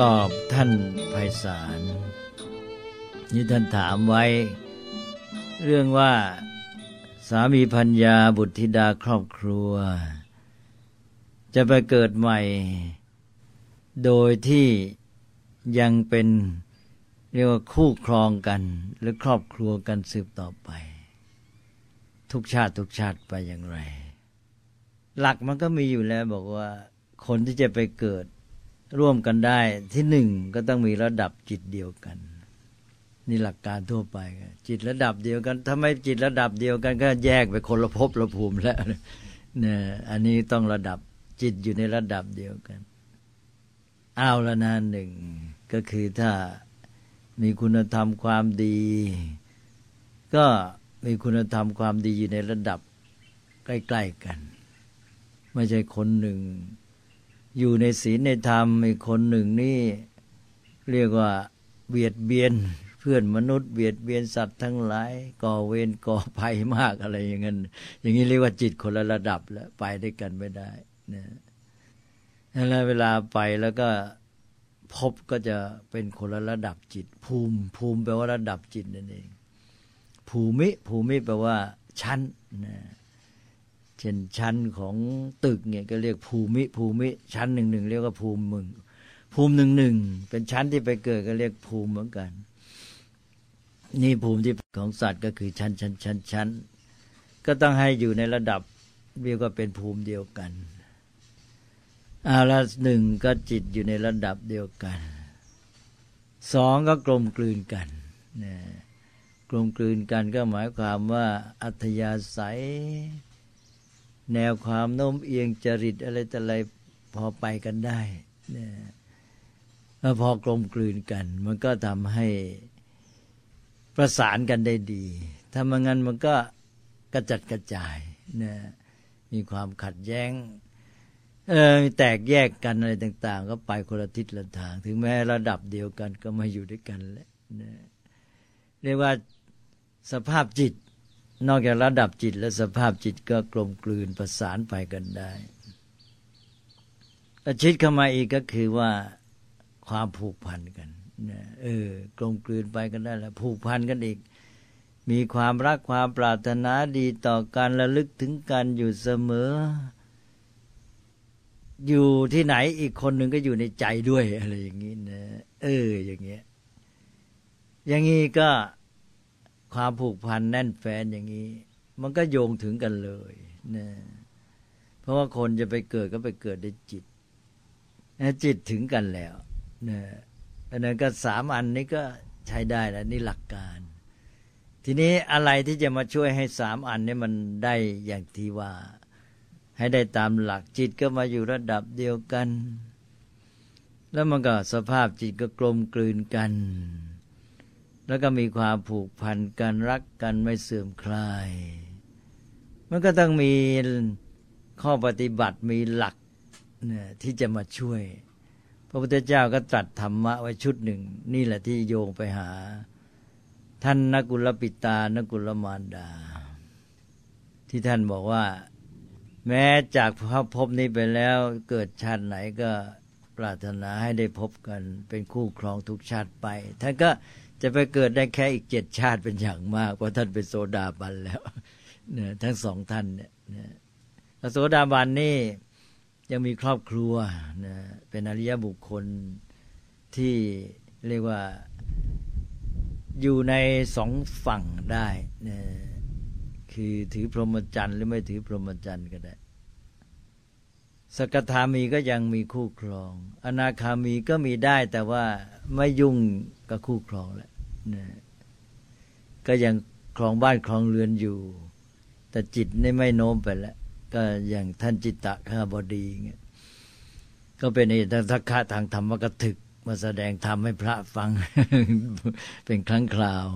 ตอบท่านไพศาลนี่ท่านถามไว้ เรื่องว่าสามีพัญญาบุตรธิดาครอบครัว จะไปเกิดใหม่ โดยที่ยังเป็นเรียกว่าคู่ครองกัน หรือครอบครัวกันสืบต่อไป ทุกชาติทุกชาติไปอย่างไร หลักมันก็มีอยู่แล้วบอกว่า คนที่จะไปเกิด ร่วมกันได้ที่หนึ่งก็ต้องมีระดับจิตเดียวกัน นี่หลักการทั่วไป จิตระดับเดียวกัน ถ้าไม่จิตระดับเดียวกัน ก็แยกไปคนละภพละภูมิแล้วเนี่ยอันนี้ต้องระดับจิตอยู่ในระดับเดียวกันเอาละนะหนึ่งก็คือถ้ามีคุณธรรมความดี ก็มีคุณธรรมความดีอยู่ในระดับใกล้ ๆกัน ไม่ใช่คนหนึ่ง อยู่ในศีลในธรรมอีกคนหนึ่งนี่เรียกว่าเบียดเบียนเพื่อนมนุษย์เบียดเบียนสัตว์ทั้งหลาย ก่อเวรก่อภัยมากอะไรอย่างนั้นอย่างนี้เรียกว่าจิตคนละระดับแล้วไปด้วยกันไม่ได้นะแล้วเวลาไปแล้วก็พบก็จะเป็นคนละระดับจิต ภูมิ ภูมิแปลว่าระดับจิตนั่นเอง ภูมิ ภูมิแปลว่าชั้นนะ เช่นชั้นของตึกเนี่ยก็เรียกภูมิภูมิชั้นหนึ่งหนึ่งเรียกว่าภูมิมึงภูมิหนึ่งหนึ่งเป็นชั้นที่ไปเกิดก็เรียกภูมิเหมือนกัน นี่ภูมิที่ของสัตว์ก็คือชั้นชั้นชั้นชั้นก็ต้องให้อยู่ในระดับเรียกว่าเป็นภูมิเดียวกันอาละหนึ่งก็จิตอยู่ในระดับเดียวกันสองก็กลมกลืนกันนะกลมกลืนกันก็หมายความว่าอัธยาศัย แนวความโน้มเอียงจริตอะไรแต่อะไรพอไปกันได้นะแล้วพอกลมกลืนกัน มันก็ทำให้ประสานกันได้ดีถ้าไม่งั้นมันก็กระจัดกระจายนะมีความขัดแย้งเออแตกแยกกันอะไรต่าง ๆ ก็ไปคนละทิศละทาง ถึงแม้ระดับเดียวกันก็มาอยู่ด้วยกันแหละนะเรียกว่าสภาพจิต นอกจากระดับจิตและสภาพจิตก็กลมกลืนประสานไปกันได้ชิดเข้ามาอีกก็คือว่าความผูกพันกันเออกลมกลืนไปกันได้แล้วผูกพันกันอีก มีความรักความปรารถนาดีต่อกันระลึกถึงกันอยู่เสมอ อยู่ที่ไหนอีกคนหนึ่งก็อยู่ในใจด้วยอะไรอย่างนี้นะ เออ อย่างเงี้ย อย่างนี้ก็ ความผูกพันแน่นแฟนอย่างนี้ มันก็โยงถึงกันเลยนะเพราะว่าคนจะไปเกิดก็ไปเกิดในจิตจิตถึงกันแล้วนะอันนั้นก็สามอันนี้ก็ใช้ได้แล้วนี่หลักการ ทีนี้อะไรที่จะมาช่วยให้สามอันนี้มันได้อย่างที่ว่า ให้ได้ตามหลักจิตก็มาอยู่ระดับเดียวกัน แล้วมันก็สภาพจิตก็กลมกลืนกัน แล้วก็มีความผูกพันกันรักกันไม่เสื่อมคลาย มันก็ต้องมีข้อปฏิบัติมีหลักเนี่ยที่จะมาช่วย พระพุทธเจ้าก็ตรัสธรรมะไว้ชุดหนึ่ง นี่แหละที่โยงไปหา ท่านนกุลปิตานกุลมารดา ที่ท่านบอกว่า แม้จากพบนี้ไปแล้วเกิดชาติไหนก็ ปรารถนาให้ได้พบกันเป็นคู่ครองทุกชาติไป ท่านก็จะไปเกิดได้แค่อีกเจ็ดชาติเป็นอย่างมาก เพราะท่านเป็นโซดาบันแล้วเนี่ยทั้งสองท่านเนี่ยโซดาบันนี่ยังมีครอบครัวนะเป็นอริยบุคคลที่เรียกว่าอยู่ในสองฝั่งได้นะคือถือพรหมจรรย์หรือไม่ถือพรหมจรรย์ก็ได้ สกทามีก็ยังมีคู่ครอง อนาคามีก็มีได้แต่ว่าไม่ยุ่งกับคู่ครองแล้วนะก็ยังครองบ้านครองเรือนอยู่ แต่จิตนี่ไม่โน้มไปแล้ว ก็อย่างท่านจิตตะข้าบดีเงี้ยก็เป็นเหตุทักษะทางธรรมกถึก มาแสดงธรรมให้พระฟัง เป็นครั้งคราว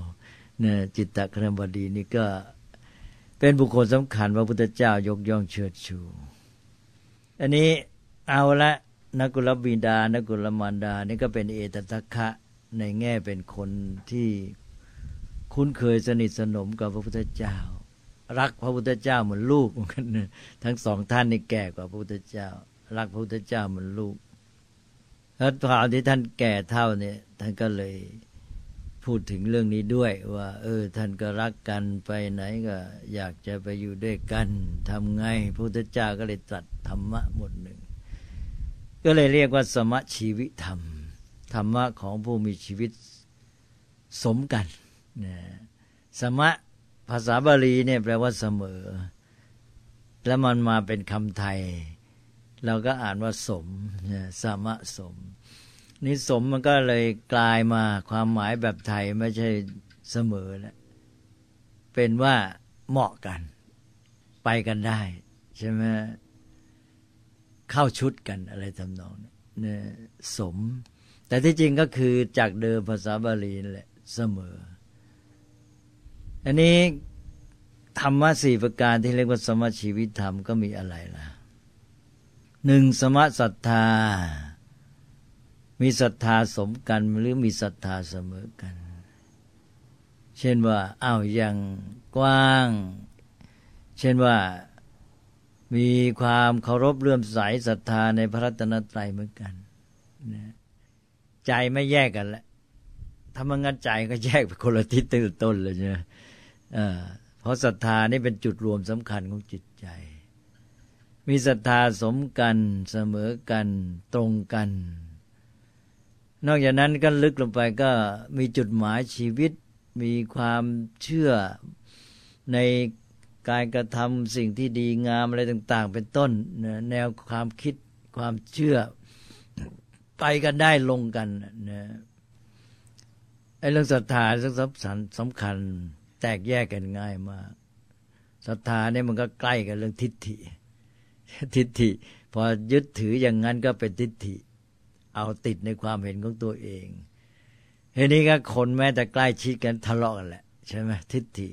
นี่ยจิตตะครบดีนี่ก็เป็นบุคคลสำคัญพระพุทธเจ้ายกย่องเชิดชู อันนี้เอาละนักกุลบิดา นักกุลมารดา นี่ก็เป็นเอตทัคคะในแง่เป็นคนที่คุ้นเคยสนิทสนมกับพระพุทธเจ้า รักพระพุทธเจ้าเหมือนลูกเหมือนกันทั้งสองท่านนี่แก่กว่าพระพุทธเจ้า รักพระพุทธเจ้าเหมือนลูกแล้วคราวที่ท่านแก่เท่าเนี่ยท่านก็เลย พูดถึงเรื่องนี้ด้วย ว่า เออ ท่านก็รักกันไปไหนก็ อยากจะไปอยู่ด้วยกันทำไงพระพุทธเจ้าก็เลยตรัสธรรมะหมดหนึ่ง ก็เลยเรียกว่าสมะชีวิธรรม ธรรมะของผู้มีชีวิตสมกันนะสมะภาษาบาลีเนี่ยแปลว่าเสมอ แล้วมันมาเป็นคำไทย เราก็อ่านว่าสมสมะสม นิสมมันก็เลยกลายมาความหมายแบบไทยไม่ใช่เสมอแล้วเป็นว่าเหมาะกัน ไปกันได้ ใช่ไหมเข้าชุดกันอะไรทำนองนี้สม แต่ที่จริงก็คือจากเดิมภาษาบาลีแหละเสมอ อันนี้ธรรมะสี่ประการที่เรียกว่าสมชีวิตธรรมก็มีอะไรล่ะหนึ่งสมศรัทธา มีศรัทธาสมกันหรือมีศรัทธาเสมอกัน เช่นว่าอ้าวอย่างกว้าง เช่นว่ามีความเคารพเลื่อมใสศรัทธาในพระรัตนตรัยเหมือนกันนะใจไม่แยกกันละถ้ามันงั้นใจก็แยกไปคนละทิศตื่นต้นเลยใช่ไหมเพราะศรัทธานี่เป็นจุดรวมสำคัญของจิตใจ มีศรัทธาสมกันเสมอกันตรงกัน นอกจากนั้นก็ลึกลงไปก็มีจุดหมายชีวิต มีความเชื่อในการกระทำสิ่งที่ดีงามอะไรต่าง ๆ เป็นต้น แนวความคิดความเชื่อ ไปกันได้ลงกันนะไอ้เรื่องศรัทธาสำคัญสำคัญ แตกแยกกันง่ายมากศรัทธาเนี่ยมันก็ใกล้กับเรื่องทิฏฐิ ทิฏฐิ พอยึดถืออย่างนั้นก็เป็นทิฏฐิ เอาติดในความเห็นของตัวเองทีนี้ก็คนแม้แต่ใกล้ชิดกันทะเลาะกันแหละใช่ไหมทิฏฐิ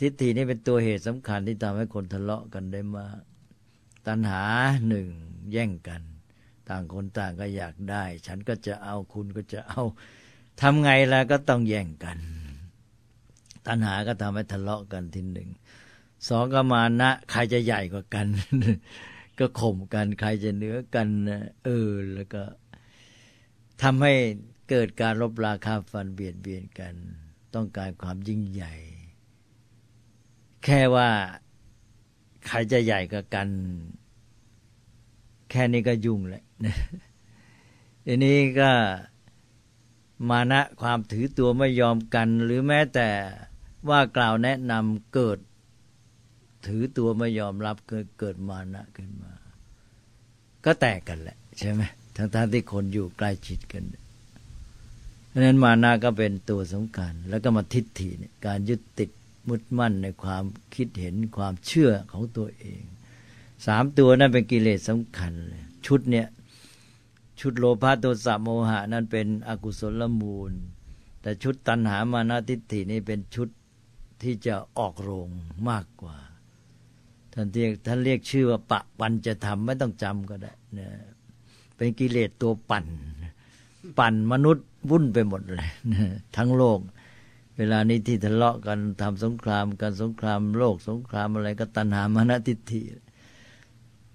ทิฏฐินี่เป็นตัวเหตุสำคัญที่ทำให้คนทะเลาะกันได้มาตัณหาหนึ่งแย่งกัน ต่างคนต่างก็อยากได้ ฉันก็จะเอาคุณก็จะเอาทำไงล้วก็ต้องแย่งกัน ตัณหาก็ทำให้ทะเลาะกันทีหนึ่งสองก็มานะ ใครจะใหญ่กว่ากัน ก็ข่มกันใครจะเหนือกันเออ แล้วก็ทำให้เกิดการลบราคาฟันเบียดเบียนกัน ต้องการความยิ่งใหญ่ แค่ว่าใครจะใหญ่กับกัน แค่นี้ก็ยุ่งแหละทีนี้ก็มานะความถือตัวไม่ยอมกัน หรือแม้แต่ว่ากล่าวแนะนำเกิด ถือตัวไม่ยอมรับเกิดเกิดมานะขึ้นมา ก็แตกกันแหละ ใช่ไหมทั้งทที่คนอยู่ใกล้ชิดกันเพราะนั้นมานะก็เป็นตัวสำคัญ แล้วก็มาทิฏฐิเนี่ยการยึดติดมุดมั่นในความคิดเห็นความเชื่อของตัวเองสามตัวนั้นเป็นกิเลสสำคัญเลยชุดเนี่ยชุดโลภะโทสะโมหะนั้นเป็นอกุศลมูล แต่ชุดตัณหามานะทิฏฐินี่เป็นชุดที่จะออกโรงมากกว่า ท่านเรียกท่านเรียกชื่อว่าปะปันจะทำไม่ต้องจำก็ได้นะเป็นกิเลสตัวปั่น ปั่นมนุษย์วุ่นไปหมดเลยนะทั้งโลก เวลานี้ที่ทะเลาะกันทำสงครามกันสงครามโลกสงครามอะไรก็ตัณหามานะทิฏฐิ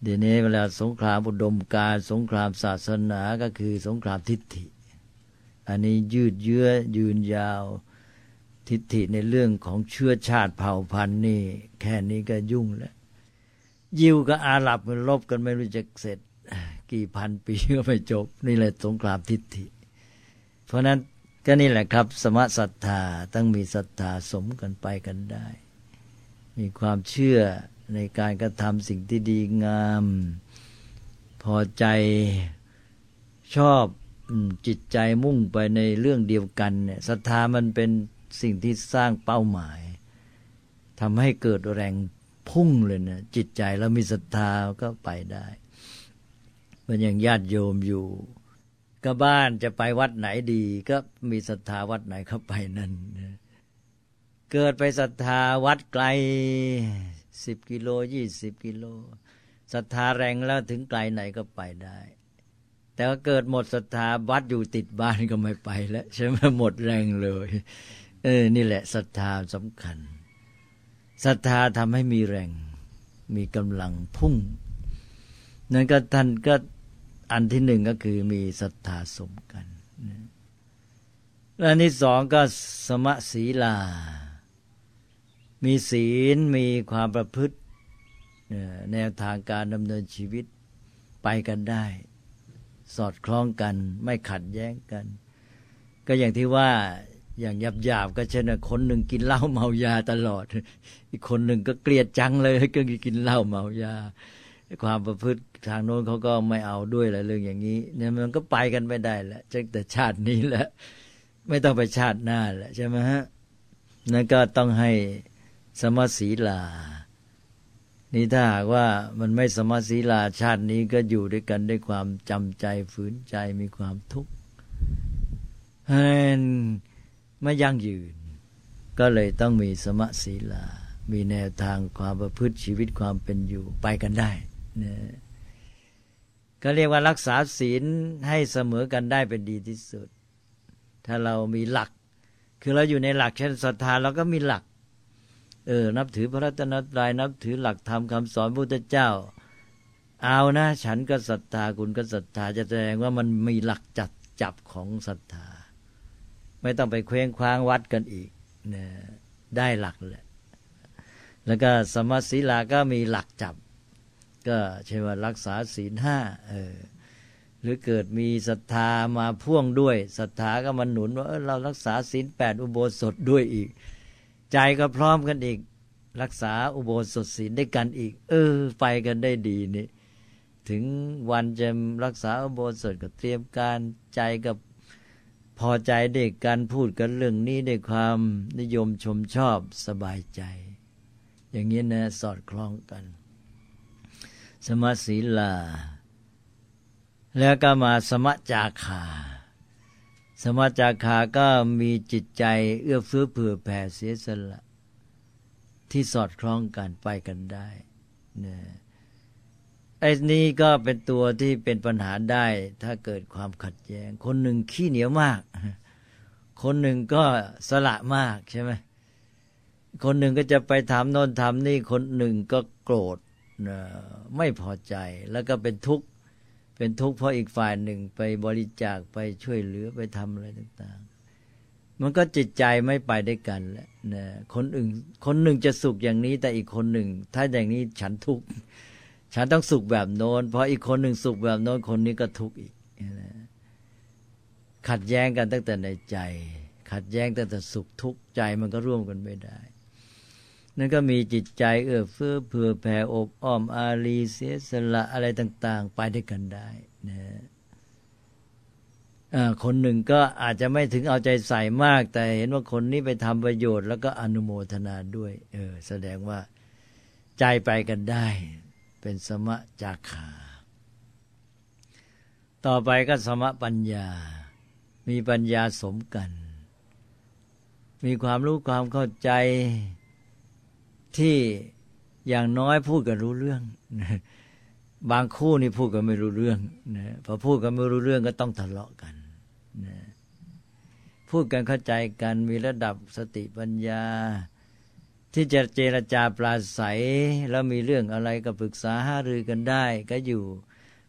เดี๋ยวนี้เวลาสงครามอุดมการสงครามศาสนาก็คือสงครามทิฏฐิ อันนี้ยืดเยื้อยืนยาวทิฏฐิในเรื่องของเชื้อชาติเผ่าพันธุ์นี่ แค่นี้ก็ยุ่งแล้ว ยิวกับอาหรับมันลบกันไม่รู้จะเสร็จ กี่พันปีก็ไม่จบ นี่แหละสงครามทิฏฐิ เพราะนั้นก็นี่แหละครับ สมศรัทธาต้องมีศรัทธาสมกันไปกันได้ มีความเชื่อในการกระทำสิ่งที่ดีงาม พอใจชอบจิตใจมุ่งไปในเรื่องเดียวกันเนี่ยศรัทธามันเป็นสิ่งที่สร้างเป้าหมายทำให้เกิดแรง พุ่งเลยนะจิตใจแล้วมีศรัทธาก็ไปได้มันอย่างญาติโยมอยู่ ก็บ้านจะไปวัดไหนดี ก็มีศรัทธาวัดไหนเข้าไปนั่นเกิดไปศรัทธาวัดไกลสิบกิโลยี่สิบกิโลศรัทธาแรงแล้วถึงไกลไหนก็ไปได้ แต่ว่าเกิดหมดศรัทธาวัดอยู่ติดบ้านก็ไม่ไปแล้วใช่ไหมหมดแรงเลย เออ นี่แหละศรัทธาสำคัญ ศรัทธาทำให้มีแรง มีกำลังพุ่ง นั้นก็ท่านก็อันที่หนึ่งก็คือมีศรัทธาสมกันและอันที่สองก็สมะศีลา มีศีลมีความประพฤติแนวทางการดำเนินชีวิตไปกันได้ สอดคล้องกัน ไม่ขัดแย้งกัน ก็อย่างที่ว่า อย่างหยาบๆก็เช่นคนหนึ่งกินเหล้าเมายาตลอด อีกคนหนึ่งก็เกลียดจังเลยก็กินเหล้าเมายา ความประพฤติทางโน้นเขาก็ไม่เอาด้วยอะไรเรื่องอย่างนี้เนี่ยมันก็ไปกันไม่ได้แหละจากแต่ชาตินี้แหละ ไม่ต้องไปชาติหน้าแหละใช่ไหมฮะนั่นก็ต้องให้สมศีลา นี่ถ้าหากว่ามันไม่สมศีลาชาตินี้ก็อยู่ด้วยกันด้วยความจำใจฝืนใจมีความทุกข์ ไม่ยั่งยืน ก็เลยต้องมีสมะศีลา มีแนวทางความประพฤติชีวิตความเป็นอยู่ไปกันได้นะก็เรียกว่ารักษาศีลให้เสมอกันได้เป็นดีที่สุด ถ้าเรามีหลัก คือเราอยู่ในหลักเช่นศรัทธาเราก็มีหลัก เออ นับถือพระรัตนตรัยนับถือหลักธรรมคาสอนพระพุทธเจ้า เอานะ ฉันก็ศรัทธาคุณก็ศรัทธาจะแสดงว่ามันมีหลักจัดจับของศรัทธา ไม่ต้องไปเคว้งคว้างวัดกันอีกนะได้หลักแหละแล้วก็สมาศีลาก็มีหลักจับ ก็ใช่ว่ารักษาศีลห้าเออหรือเกิดมีศรัทธามาพ่วงด้วยศรัทธาก็มันหนุนว่าเเรารักษาศีลแปดอุโบสถด้วยอีก ใจก็พร้อมกันอีก รักษาอุโบสถศีลได้กันอีก เออ ไปกันได้ดีนี่ถึงวันจะรักษาอุโบสถก็เตรียมการใจกับ พอใจเด็กการพูดกันเรื่องนี้ด้วยความนิยมชมชอบสบายใจ อย่างนี้นะสอดคล้องกัน สมศีลา แล้วก็มาสมจาคา สมจาคาก็มีจิตใจเอื้อเฟื้อเผื่อแผ่เสียสละ ที่สอดคล้องกันไปกันได้เนะไอ้นี้ก็เป็นตัวที่เป็นปัญหาได้ ถ้าเกิดความขัดแย้ง คนหนึ่งขี้เหนียวมาก คนหนึ่งก็สละมากใช่ไหมคนหนึ่งก็จะไปทำโน่นทำนี่คนหนึ่งก็โกรธไม่พอใจแล้วก็เป็นทุกข์เป็นทุกข์เพราะอีกฝ่ายหนึ่งไปบริจาคไปช่วยเหลือไปทำอะไรต่างๆ มันก็จิตใจไม่ไปได้กันแหละนะคนอื่นคนหนึ่งจะสุขอย่างนี้ แต่อีกคนหนึ่ง ถ้าอย่างนี้ฉันทุกข์ ฉันต้องสุขแบบโน้นเพราะอีกคนหนึ่งสุขแบบโน้นคนนี้ก็ทุกข์อีกขัดแย้งกันตั้งแต่ในใจ ขัดแย้งตั้งแต่สุขทุกข์ใจมันก็ร่วมกันไม่ได้ นั่นก็มีจิตใจเอื้อเฟื้อเผื่อแผ่อบอ้อมอารีเสียสละอะไรต่าง ๆ ไปด้วยกันได้นะคนหนึ่งก็อาจจะไม่ถึงเอาใจใส่มาก แต่เห็นว่าคนนี้ไปทำประโยชน์ แล้วก็อนุโมทนาด้วย เออ แสดงว่าใจไปกันได้ เป็นสมะจาคา ต่อไปก็สมะปัญญา มีปัญญาสมกัน มีความรู้ความเข้าใจที่อย่างน้อยพูดกันรู้เรื่อง บางคู่นี่พูดกันไม่รู้เรื่องนะพอพูดกันไม่รู้เรื่องก็ต้องทะเลาะกันนะพูดกันเข้าใจกันมีระดับสติปัญญา ที่จะเจรจาปราศัยแล้วมีเรื่องอะไรก็ปรึกษาหารือกันได้ ก็อยู่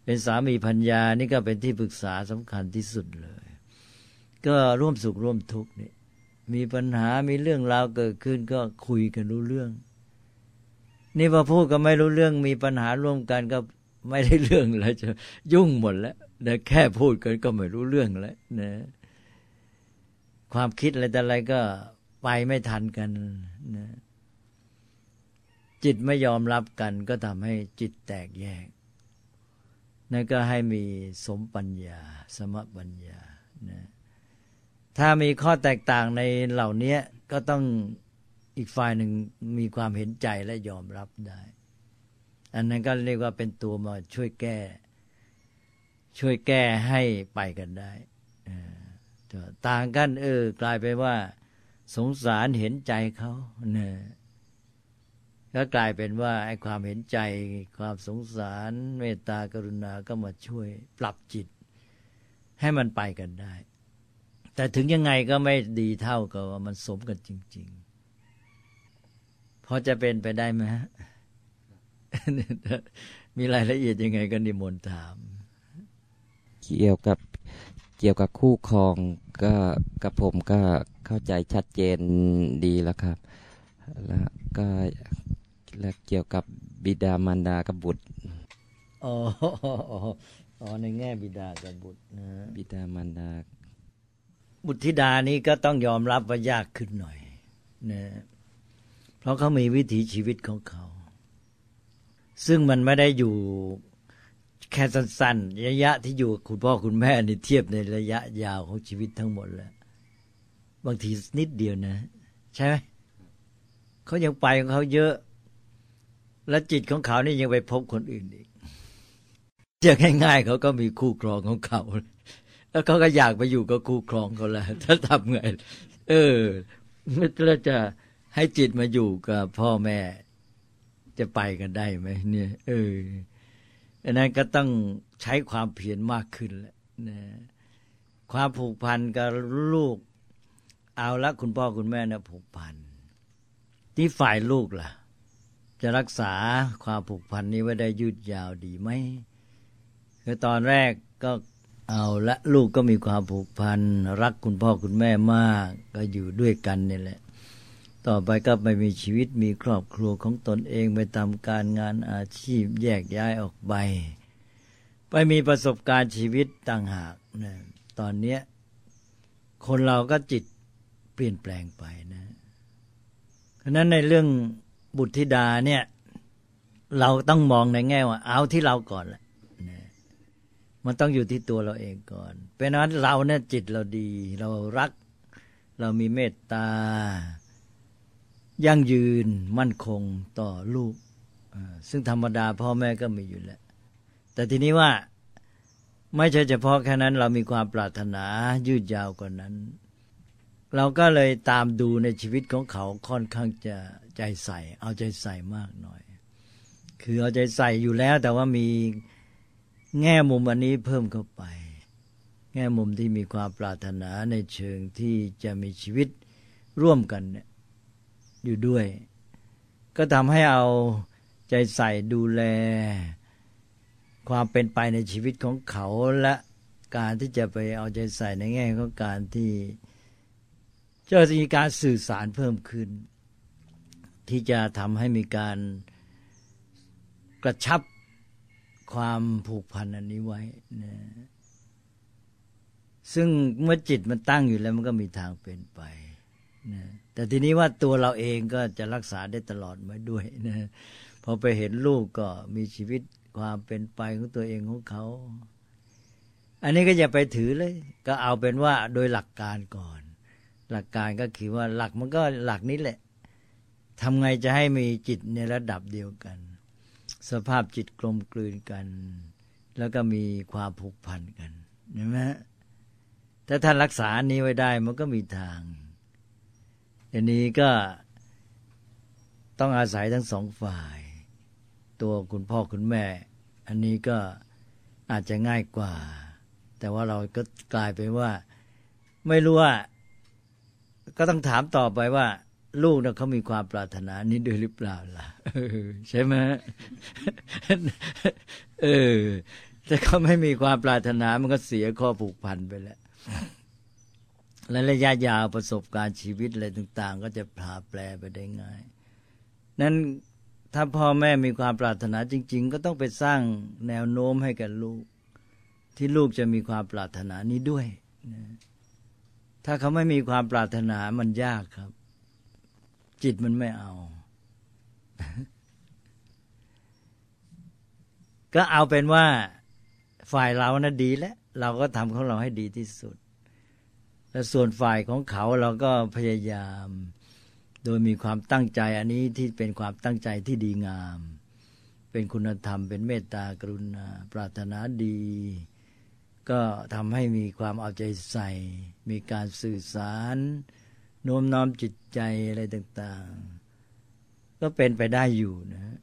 เป็นสามีพัญญานี่ก็เป็นที่ปรึกษาสำคัญที่สุดเลย ก็ร่วมสุขร่วมทุกข์นี่มีปัญหามีเรื่องราวเกิดขึ้นก็คุยกันรู้เรื่อง นี่พอพูดก็ไม่รู้เรื่อง มีปัญหาร่วมกันก็ไม่ได้เรื่องแล้วจะยุ่งหมดแล้วนะแค่พูดกันก็ไม่รู้เรื่องแล้วนะความคิดอะไรแต่อะไรก็ไปไม่ทันกันนะ จิตไม่ยอมรับกันก็ทำให้จิตแตกแยก นั่นก็ให้มีสมปัญญา สมปัญญานะถ้ามีข้อแตกต่างในเหล่านี้ก็ต้องอีกฝ่ายหนึ่งมีความเห็นใจและยอมรับได้ อันนั้นก็เรียกว่าเป็นตัวมาช่วยแก้ ช่วยแก้ให้ไปกันได้ต่างกันเออกลายไปว่า สงสารเห็นใจเขาเนี่ย ก็กลายเป็นว่าไอ้ความเห็นใจความสงสาร เมตตากรุณาก็มาช่วยปรับจิต ให้มันไปกันได้ แต่ถึงยังไงก็ไม่ดีเท่ากับว่ามันสมกันจริง ๆ พอจะเป็นไปได้ไหมฮะมีรายละเอียดยังไงก็นิมนต์ถาม เกี่ยวกับเกี่ยวกับคู่ครองก็กับผมก็เข้าใจชัดเจนดีแล้วครับ แล้วก็ และเกี่ยวกับบิดามารดากับบุตรอ๋ออ๋อในแง่บิดากับบุตรนะบิดามารดา บุตรธิดานี้ก็ต้องยอมรับว่ายากขึ้นหน่อยนะเพราะเขามีวิถีชีวิตของเขา ซึ่งมันไม่ได้อยู่แค่สั้นๆ ระยะที่อยู่คุณพ่อคุณแม่นี่เทียบในระยะยาวของชีวิตทั้งหมดแล้ว บางทีนิดเดียวนะ ใช่ไหมเขายังไปของเขาเยอะ และจิตของเขานี่ยังไปพบคนอื่นอีกจะง่ายๆเขาก็มีคู่ครองของเขา แล้วเขาก็อยากไปอยู่กับคู่ครองเขาแล้วถ้าทำไง เออแล้วจะให้จิตมาอยู่กับพ่อแม่ จะไปกันได้ไหมเนี่ย เอออันนั้นก็ต้องใช้ความเพียรมากขึ้นแล้วนะความผูกพันกับลูก เอาละคุณพ่อคุณแม่นะผูกพันที่ฝ่ายลูกล่ะ จะรักษาความผูกพันนี้ไว้ได้ยืดยาวดีไหมคือตอนแรกก็เอาละลูกก็มีความผูกพันรักคุณพ่อคุณแม่มากก็อยู่ด้วยกันนี่แหละ ต่อไปก็ไปมีชีวิตมีครอบครัวของตนเองไปทำการงานอาชีพแยกย้ายออกไป ไปมีประสบการณ์ชีวิตต่างหากนะตอนเนี้ยคนเราก็จิตเปลี่ยนแปลงไปนะฉะนั้นในเรื่อง บุตรธิดาเนี่ย เราต้องมองในแง่ว่า เอาที่เราก่อนแหละมันต้องอยู่ที่ตัวเราเองก่อน เป็นนั้นเราเนี่ยจิตเราดี เรารัก เรามีเมตตา ยั่งยืนมั่นคงต่อลูก ซึ่งธรรมดาพ่อแม่ก็มีอยู่แล้ว แต่ทีนี้ว่าไม่ใช่เฉพาะแค่นั้น เรามีความปรารถนายืดยาวกว่านั้น เราก็เลยตามดูในชีวิตของเขาค่อนข้างจะ ใจใส่ เอาใจใส่มากหน่อย คือเอาใจใส่อยู่แล้ว แต่ว่ามีแง่มุมอันนี้เพิ่มเข้าไป แง่มุมที่มีความปรารถนาในเชิงที่จะมีชีวิตร่วมกันเนี่ยอยู่ด้วย ก็ทำให้เอาใจใส่ดูแล ความเป็นไปในชีวิตของเขาและการที่จะไปเอาใจใส่ในแง่ของการที่จะมีการสื่อสารเพิ่มขึ้น ที่จะทำให้มีการกระชับความผูกพันอันนี้ไว้นะซึ่งเมื่อจิตมันตั้งอยู่แล้วมันก็มีทางเป็นไปนะแต่ทีนี้ว่าตัวเราเองก็จะรักษาได้ตลอดไว้ด้วยนะพอไปเห็นลูกก็มีชีวิตความเป็นไปของตัวเองของเขา อันนี้ก็อย่าไปถือเลย ก็เอาเป็นว่าโดยหลักการก่อน หลักการก็คือว่าหลักมันก็หลักนี้แหละ ทำไงจะให้มีจิตในระดับเดียวกัน สภาพจิตกลมกลืนกัน แล้วก็มีความผูกพันกันเห็นไหมถ้าท่านรักษานี้ไว้ได้มันก็มีทางอันนี้ก็ต้องอาศัยทั้งสองฝ่าย ตัวคุณพ่อคุณแม่ อันนี้ก็อาจจะง่ายกว่า แต่ว่าเราก็กลายไปว่า ไม่รู้ว่า ก็ต้องถามต่อไปว่า ลูกนะเขามีความปรารถนานี้ด้วยหรือเปล่าล่ะใช่ไหมเออแต่เขาไม่มีความปรารถนามันก็เสียข้อผูกพันไปแล้วและระยะยาวประสบการณ์ชีวิตอะไรต่าง ๆ ก็จะพาแปลไปได้ง่าย นั้นถ้าพ่อแม่มีความปรารถนาจริง ๆ ก็ต้องไปสร้างแนวโน้มให้กับลูก ที่ลูกจะมีความปรารถนานี้ด้วยนะถ้าเขาไม่มีความปรารถนามันยากครับ จิตมันไม่เอา ก็เอาเป็นว่าฝ่ายเรานะดีแล้ว เราก็ทำของเราให้ดีที่สุด และส่วนฝ่ายของเขาเราก็พยายาม โดยมีความตั้งใจอันนี้ที่เป็นความตั้งใจที่ดีงาม เป็นคุณธรรม เป็นเมตตากรุณา ปรารถนาดี ก็ทำให้มีความเอาใจใส่ มีการสื่อสาร โน้มน้อมจิตใจอะไรต่าง ๆ ก็เป็นไปได้อยู่นะ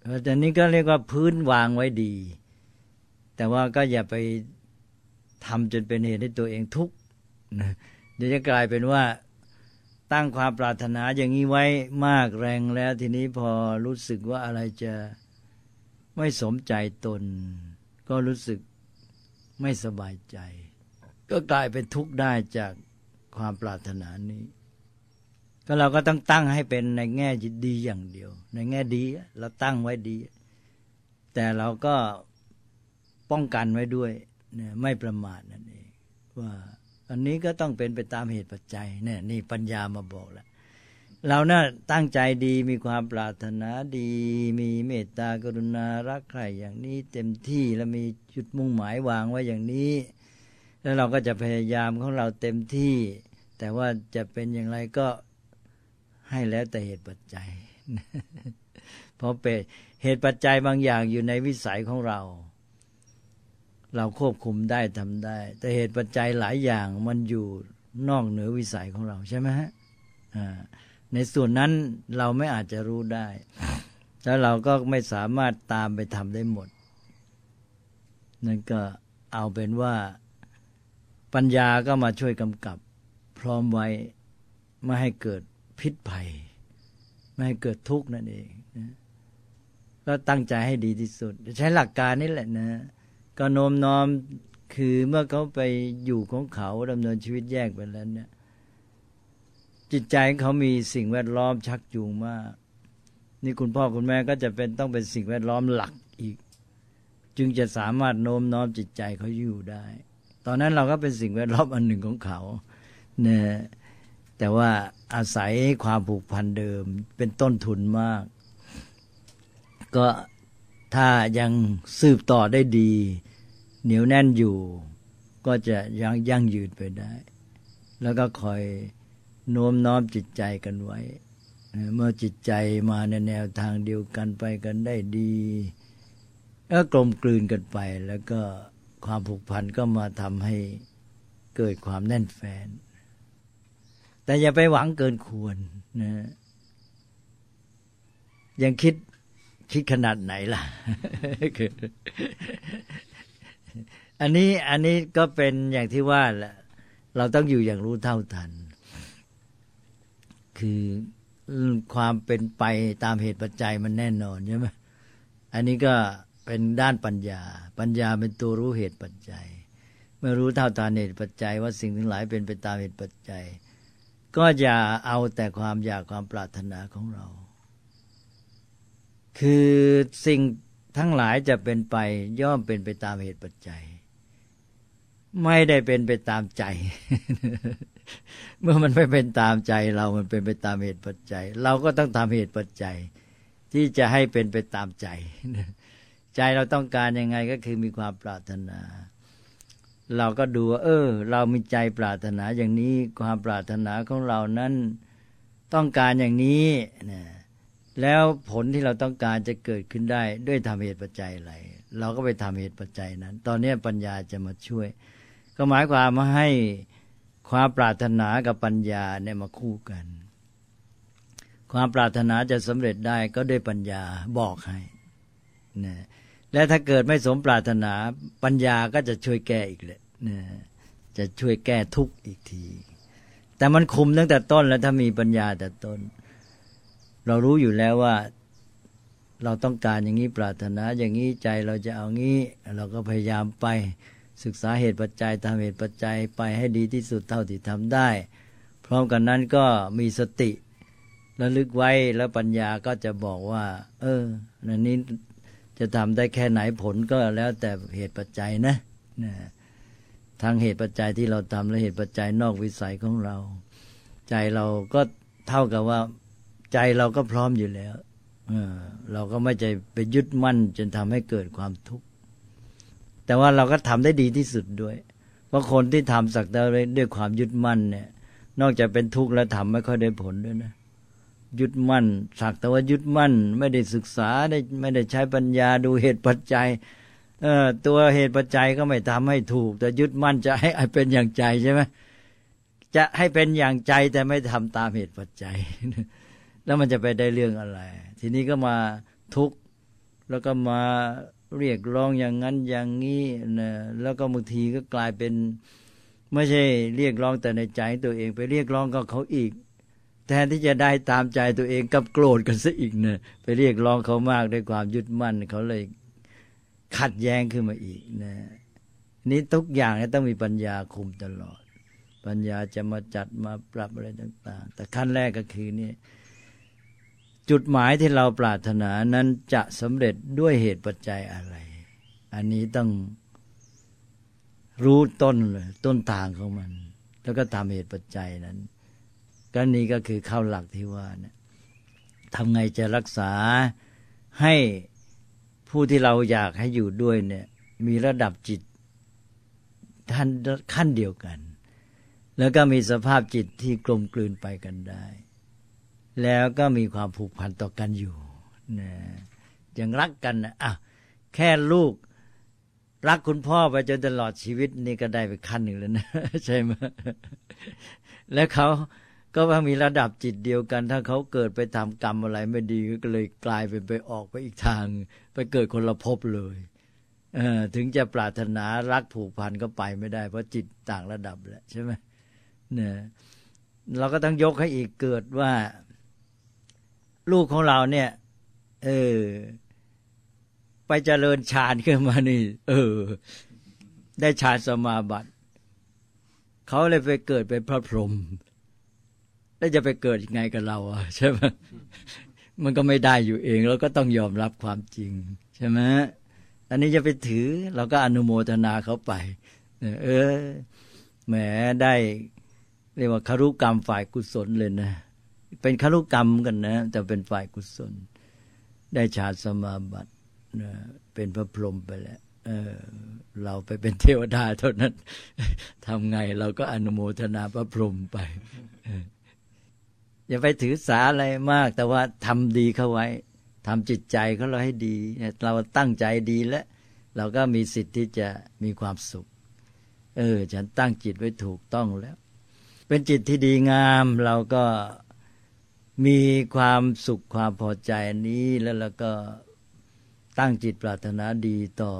เพราะฉะนี้ก็เรียกว่าพื้นวางไว้ดี แต่ว่าก็อย่าไปทำจนเป็นเหตุให้ตัวเองทุกข์นะเดี๋ยวจะกลายเป็นว่าตั้งความปรารถนาอย่างนี้ไว้มากแรงแล้ว ทีนี้พอรู้สึกว่าอะไรจะไม่สมใจตน ก็รู้สึกไม่สบายใจ ก็กลายเป็นทุกข์ได้จาก ความปรารถนานี้ ก็เราก็ต้องตั้งให้เป็นในแง่ดีอย่างเดียว ในแง่ดีเราตั้งไว้ดี แต่เราก็ป้องกันไว้ด้วยเนี่ยไม่ประมาทนั่นเองว่าอันนี้ก็ต้องเป็นไปตามเหตุปัจจัยเนี่ยนี่ปัญญามาบอกแล้วเรานะ่ะตั้งใจดีมีความปรารถนาดี มีเมตตากรุณารักใคร่อย่างนี้เต็มที่แล้วมีจุดมุ่งหมายวางไว้อย่างนี้ แล้วเราก็จะพยายามของเราเต็มที่ แต่ว่าจะเป็นอย่างไรก็ให้แล้วแต่เหตุปัจจัย เพราะเป็นเหตุปัจจัยบางอย่างอยู่ในวิสัยของเรา เราควบคุมได้ทำได้ แต่เหตุปัจจัยหลายอย่างมันอยู่นอกเหนือวิสัยของเราใช่ไหมฮะในส่วนนั้นเราไม่อาจจะรู้ได้ แล้วเราก็ไม่สามารถตามไปทำได้หมด นั่นก็เอาเป็นว่าปัญญาก็มาช่วยกำกับ พร้อมไว้ไม่ให้เกิดพิษภัย ไม่ให้เกิดทุกข์นั่นเองก็ตั้งใจให้ดีที่สุด ใช้หลักการนี้แหละนะ ก็โน้มน้อมคือเมื่อเขาไปอยู่ของเขาดำเนินชีวิตแยกไปแล้วเนี่ย จิตใจเขามีสิ่งแวดล้อมชักจูงมาก นี่คุณพ่อคุณแม่ก็จะเป็นต้องเป็นสิ่งแวดล้อมหลักอีก จึงจะสามารถโน้มน้อมจิตใจเขาอยู่ได้ ตอนนั้นเราก็เป็นสิ่งแวดล้อมอันหนึ่งของเขา นี่ยแต่ว่าอาศัยความผูกพันเดิมเป็นต้นทุนมาก ก็ถ้ายังสืบต่อได้ดี เหนียวแน่นอยู่ ก็จะยังยั่งยืนไปได้ แล้วก็คอยโน้มน้อมจิตใจกันไว้ เมื่อจิตใจมาในแนวทางเดียวกันไปกันได้ดีก็กลมกลืนกันไป แล้วก็ความผูกพันก็มาทำให้เกิดความแน่นแฟน แต่อย่าไปหวังเกินควรนะยังคิดคิดขนาดไหนล่ะ อันนี้อันนี้ก็เป็นอย่างที่ว่าแหละเราต้องอยู่อย่างรู้เท่าทัน คือความเป็นไปตามเหตุปัจจัยมันแน่นอนใช่ไหมอันนี้ก็เป็นด้านปัญญา ปัญญาเป็นตัวรู้เหตุปัจจัย เมื่อรู้เท่าทันเหตุปัจจัย ว่าสิ่งทั้งหลายเป็นไปตามเหตุปัจจัย ก็อย่าเอาแต่ความอยากความปรารถนาของเรา คือสิ่งทั้งหลายจะเป็นไปย่อมเป็นไปตามเหตุปัจจัย ไม่ได้เป็นไปตามใจ เมื่อมันไม่เป็นตามใจเรา มันเป็นไปตามเหตุปัจจัย เราก็ต้องทำเหตุปัจจัย ที่จะให้เป็นไปตามใจ ใจเราต้องการยังไงก็คือมีความปรารถนา เราก็ดูเออ เรามีใจปรารถนาอย่างนี้ความปรารถนาของเรานั้นต้องการอย่างนี้นะแล้วผลที่เราต้องการจะเกิดขึ้นได้ ด้วยทำเหตุปัจจัยอะไร เราก็ไปทำเหตุปัจจัยนั้น ตอนนี้ปัญญาจะมาช่วย ก็หมายความมาให้ความปรารถนากับปัญญาเนี่ยมาคู่กัน ความปรารถนาจะสำเร็จได้ก็ด้วยปัญญาบอกให้นะ และถ้าเกิดไม่สมปรารถนาปัญญาก็จะช่วยแก้อีกเลยนะจะช่วยแก้ทุกข์อีกที แต่มันคุมตั้งแต่ต้นแล้วถ้ามีปัญญาแต่ต้น เรารู้อยู่แล้วว่าเราต้องการอย่างนี้ปรารถนา อย่างนี้ใจเราจะเอางี้ เราก็พยายามไปศึกษาเหตุปัจจัยตามเหตุปัจจัยไปให้ดีที่สุดเท่าที่ทำได้ พร้อมกันนั้นก็มีสติระลึกไว้แล้วปัญญาก็จะบอกว่า เออนันนี้ จะทำได้แค่ไหนผลก็แล้วแต่เหตุปัจจัยนะนะทางเหตุปัจจัยที่เราทำและเหตุปัจจัยนอกวิสัยของเรา ใจเราก็เท่ากับว่า ใจเราก็พร้อมอยู่แล้วเออเราก็ไม่ใจไปยึดมั่น จนทำให้เกิดความทุกข์ แต่ว่าเราก็ทำได้ดีที่สุดด้วย เพราะคนที่ทำสักแต่ด้วยความยึดมั่นเนี่ย นอกจากเป็นทุกข์แล้วทำไม่ค่อยได้ผลด้วยนะ ยึดมั่น สักแต่ว่ายึดมั่น ไม่ได้ศึกษาได้ไม่ได้ใช้ปัญญาดูเหตุปัจจัยเออตัวเหตุปัจจัยก็ไม่ทำให้ถูก แต่ยึดมั่นจะให้เป็นอย่างใจใช่ไหมจะให้เป็นอย่างใจแต่ไม่ทำตามเหตุปัจจัย แล้วมันจะไปได้เรื่องอะไร ทีนี้ก็มาทุกข์แล้วก็มาเรียกร้องอย่างนั้นอย่างนี้นะแล้วก็บางทีก็กลายเป็น ไม่ใช่เรียกร้องแต่ในใจตัวเองไปเรียกร้องกับเขาอีก แทนที่จะได้ตามใจตัวเองกับโกรธกันซะอีกเนี่ยไปเรียกร้องเขามากด้วยความยึดมั่นเขาเลยขัดแย้งขึ้นมาอีกนะนี้ทุกอย่างต้องมีปัญญาคุมตลอด ปัญญาจะมาจัดมาปรับอะไรต่าง ๆ แต่ขั้นแรกก็คือนี่จุดหมายที่เราปรารถนานั้นจะสำเร็จด้วยเหตุปัจจัยอะไร อันนี้ต้องรู้ต้นเลยต้นทางของมัน แล้วก็ตามเหตุปัจจัยนั้น ก็นี้ก็คือเข้าหลักที่ว่าเนี่ยทำไงจะรักษาให้ผู้ที่เราอยากให้อยู่ด้วยเนี่ย มีระดับจิตท่านขั้นเดียวกัน แล้วก็มีสภาพจิตที่กลมกลืนไปกันได้ แล้วก็มีความผูกพันต่อกันอยู่นะยังรักกันนะอะแค่ลูกรักคุณพ่อไปจนตลอดชีวิตนี่ก็ได้ไปขั้นหนึ่งแล้วนะ ใช่ไหมแล้วเขา ก็ว่ามีระดับจิตเดียวกัน ถ้าเขาเกิดไปทำกรรมอะไรไม่ดีก็เลยกลายเป็นไปออกไปอีกทาง ไปเกิดคนละภพเลยเออถึงจะปรารถนารักผูกพันก็ไปไม่ได้ เพราะจิตต่างระดับแหละใช่ไหมเนี่ยเราก็ต้องยกให้อีกเกิดว่า ลูกของเราเนี่ย เออ ไปเจริญฌานขึ้นมานี่ เออ ได้ฌานสมาบัติเขาเลยไปเกิดเป็นพระพรหม แล้วจะไปเกิดยังไงกับเราอะใช่ไหมมันก็ไม่ได้อยู่เองเราก็ต้องยอมรับความจริง ใช่ไหมอันนี้จะไปถือเราก็อนุโมทนาเขาไป เออแหมได้ เรียกว่าคารุกรรมฝ่ายกุศลเลยนะ เป็นคารุกรรมกันนะ แต่เป็นฝ่ายกุศล ได้ฌานสมาบัตินะเป็นพระพรหมไปแล้วเออเราไปเป็นเทวดาเท่านั้นทำไงเราก็อนุโมทนาพระพรหมไป อย่าไปถือสาอะไรมาก แต่ว่าทำดีเข้าไว้ทำจิตใจเขาเราให้ดี เราตั้งใจดีแล้ว เราก็มีสิทธิ์ที่จะมีความสุข เออ ฉันตั้งจิตไว้ถูกต้องแล้ว เป็นจิตที่ดีงาม เราก็มีความสุขความพอใจนี้แล้วเราก็ตั้งจิตปรารถนาดีต่อ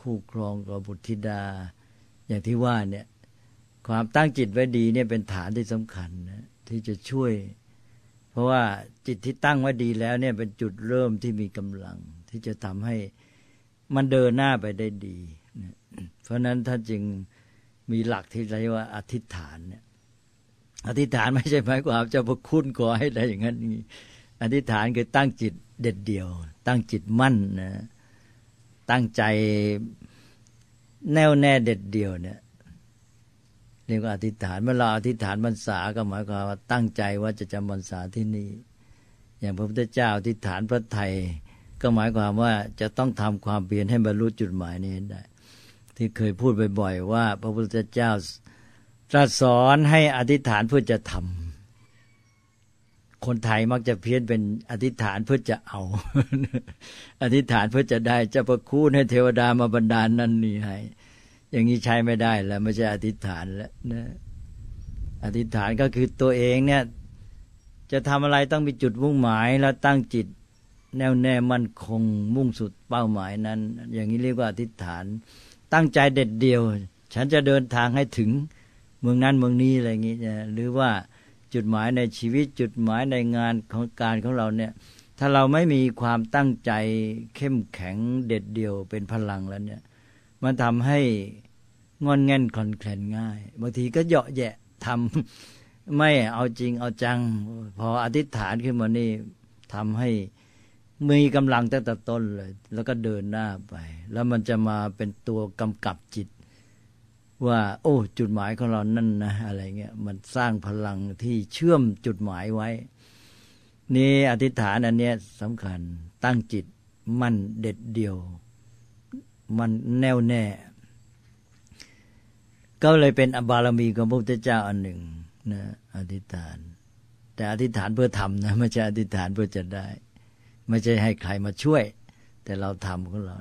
คู่ครองกับบุตรธิดา อย่างที่ว่าเนี่ยความตั้งจิตไว้ดีเนี่ยเป็นฐานที่สำคัญนะที่จะช่วย เพราะว่าจิตที่ตั้งไว้ดีแล้วเนี่ยเป็นจุดเริ่มที่มีกำลัง ที่จะทำให้มันเดินหน้าไปได้ดี เพราะนั้นถ้านจึงมีหลักที่เรียกว่าอธิษฐานเนี่ยอธิษฐานไม่ใช่หมายความจะพระคุณขอให้ได้อย่างนั้นนี่อธิษฐานคือตั้งจิตเด็ดเดี่ยว ตั้งจิตมั่นนะตั้งใจแน่วแน่เด็ดเดี่ยวเนี่ย เรียกว่าอธิษฐานเมื่อเราอธิษฐานบรรษาก็หมายความว่าตั้งใจว่าจะจำบรรษาที่นี่ อย่างพระพุทธเจ้าอธิษฐานพระไทย ก็หมายความว่าจะต้องทำความเปลี่ยนให้บรรลุจุดหมายนี้ได้ ที่เคยพูดบ่อยๆว่า พระพุทธเจ้าตรัสสอนให้อธิษฐานเพื่อจะทำคนไทยมักจะเพี้ยนเป็นอธิษฐานเพื่อจะเอา อธิษฐานเพื่อจะได้จะประคุณให้เทวดามาบันดาลนั่นนี่ให้ อย่างนี้ใช้ไม่ได้แล้ว ไม่ใช่อธิษฐานแล้วนะอธิษฐานก็คือตัวเองเนี่ย จะทำอะไรต้องมีจุดมุ่งหมายแล้วตั้งจิต แน่วแน่มั่นคง มุ่งสุดเป้าหมายนั้น อย่างนี้เรียกว่าอธิษฐาน ตั้งใจเด็ดเดียว ฉันจะเดินทางให้ถึงเมืองนั้นเมืองนี้อะไรอย่างนี้หรือว่าจุดหมายในชีวิตจุดหมายในงานของการของเราเนี่ย ถ้าเราไม่มีความตั้งใจเข้มแข็งเด็ดเดียวเป็นพลังแล้วเนี่ย มันทำให้ งอนเงันคอนแคลนง่ายบางทีก็เหยาะแยะทไม่เอาจริงเอาจัง พออธิษฐานขึ้นมานี่ทำให้มีกำลังตั้งแต่ต้นเลย แล้วก็เดินหน้าไป แล้วมันจะมาเป็นตัวกำกับจิต ว่า โอ้ จุดหมายของเรานั่นนะอะไรเงี้ยมันสร้างพลังที่เชื่อมจุดหมายไว้ นี่อธิษฐานอันเนี้ยสำคัญตั้งจิต มันเด็ดเดียว มันแน่วแน่ ก็เลยเป็นอบารมีของพระพุทธเจ้าอันหนึ่งนะอธิษฐาน แต่อธิษฐานเพื่อทำนะไม่ใช่อธิษฐานเพื่อจะได้ ไม่ใช่ให้ใครมาช่วย แต่เราทำของเรา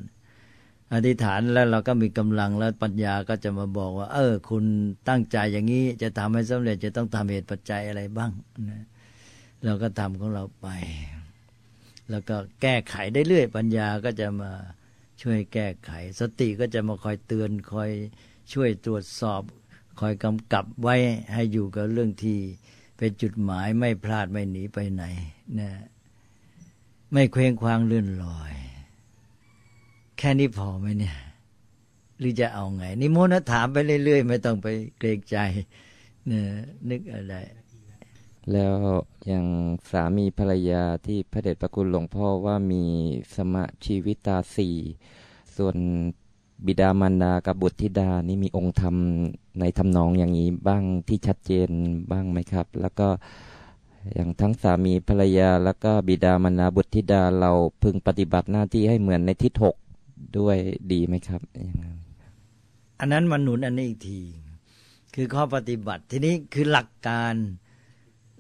อธิษฐานแล้วเราก็มีกำลังแล้วปัญญาก็จะมาบอกว่า เออ คุณตั้งใจอย่างนี้จะทำให้สำเร็จจะต้องทำเหตุปัจจัยอะไรบ้างนะเราก็ทำของเราไป แล้วก็แก้ไขได้เรื่อย ปัญญาก็จะมาช่วยแก้ไข สติก็จะมาคอยเตือนคอย ช่วยตรวจสอบ คอยกำกับไว้ให้อยู่กับเรื่องที่เป็นจุดหมายไม่พลาดไม่หนีไปไหนนะไม่เคว้งคว้างเลื่อนลอย แค่นี้พอไหมเนี่ย หรือจะเอาไง นิมนต์ถามไปเรื่อยๆ ไม่ต้องไปเกรงใจนี่ยนึกอะไรแล้วอย่างสามีภรรยาที่พระเดชพระคุณหลวงพ่อว่ามีสมะชีวิตาสี่ส่วน บิดามารดากับบุตรธิดานี่มีองค์ธรรมในทำนองอย่างนี้บ้างที่ชัดเจนบ้างไหมครับ แล้วก็อย่างทั้งสามีภรรยา แล้วก็บิดามารดาบุตรธิดาเราพึงปฏิบัติหน้าที่ให้เหมือนในทิศหกด้วยดีไหมครับอย่างนั้นอันนั้นมันหนุนอันนี้อีกที คือข้อปฏิบัติทีนี้คือหลักการ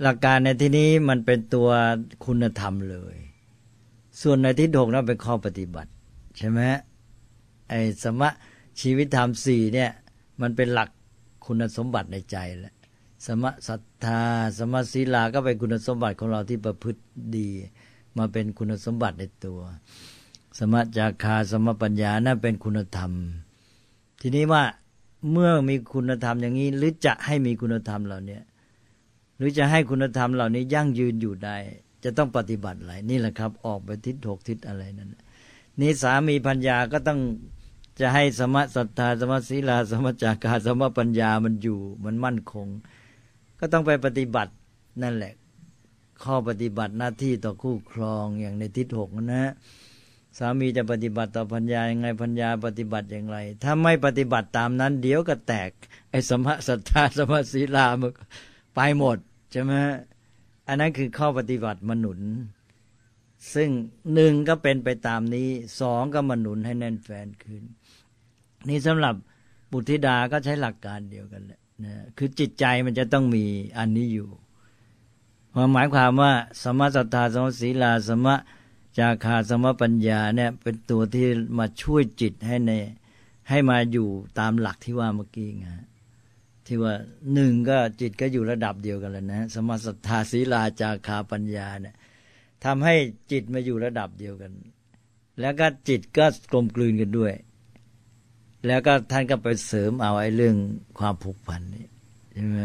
หลักการในที่นี้มันเป็นตัวคุณธรรมเลย ส่วนในที่หกนั้นเป็นข้อปฏิบัติ ใช่ไหม อ้สมะชีวิตธรรมสี่เนี่ยมันเป็นหลักคุณสมบัติในใจแหละสมะศรัทธา สมะศีลาก็เป็นคุณสมบัติของเราที่ประพฤติดี มาเป็นคุณสมบัติในตัว สมะจาคาสมะปัญญานั่นเป็นคุณธรรม ทีนี้ว่าเมื่อมีคุณธรรมอย่างนี้ หรือจะให้มีคุณธรรมเหล่านี้หรือจะให้คุณธรรมเหล่านี้ยั่งยืนอยู่ได้ จะต้องปฏิบัติอะไรนี่แหละครับ ออกไปทิศหกทิศอะไรนั่นนี่สามีพัญญาก็ต้อง จะให้สมะศรัทธาสมะศีลาสมะจากาสมะปัญญามันอยู่ มันมั่นคง ก็ต้องไปปฏิบัตินั่นแหละ ข้อปฏิบัติหน้าที่ต่อคู่ครองอย่างในทิศหกนะฮะสามีจะปฏิบัติต่อพัญญายังไงพัญญาปฏิบัติอย่างไร ถ้าไม่ปฏิบัติตามนั้น เดี๋ยวก็แตก ไอ้สมะศรัทธาสมะศีลามันไปหมดใช่ไหมอันนั้นคือข้อปฏิบัติมนุน ซึ่งหนึ่งก็เป็นไปตามนี้สองก็มนุนให้แน่นแฟนขึ้น นี่สำหรับบุตรธิดาก็ใช้หลักการเดียวกันแหละนะคือจิตใจมันจะต้องมีอันนี้อยู่ความหมายความว่าสมสัทธาสมศีลาสมะจาคาสมปัญญาเนี่ยเป็นตัวที่มาช่วยจิตให้ในให้มาอยู่ตามหลักที่ว่าเมื่อกี้ไงที่ว่าหนึ่งก็จิตก็อยู่ระดับเดียวกันแล้วนะ สมสัทธาศีลาจาคาปัญญาเนี่ยทำให้จิตมาอยู่ระดับเดียวกัน แล้วก็จิตก็กลมกลืนกันด้วย แล้วก็ท่านก็ไปเสริมเอาไอ้เรื่องความผูกพันนี่ใช่ไหม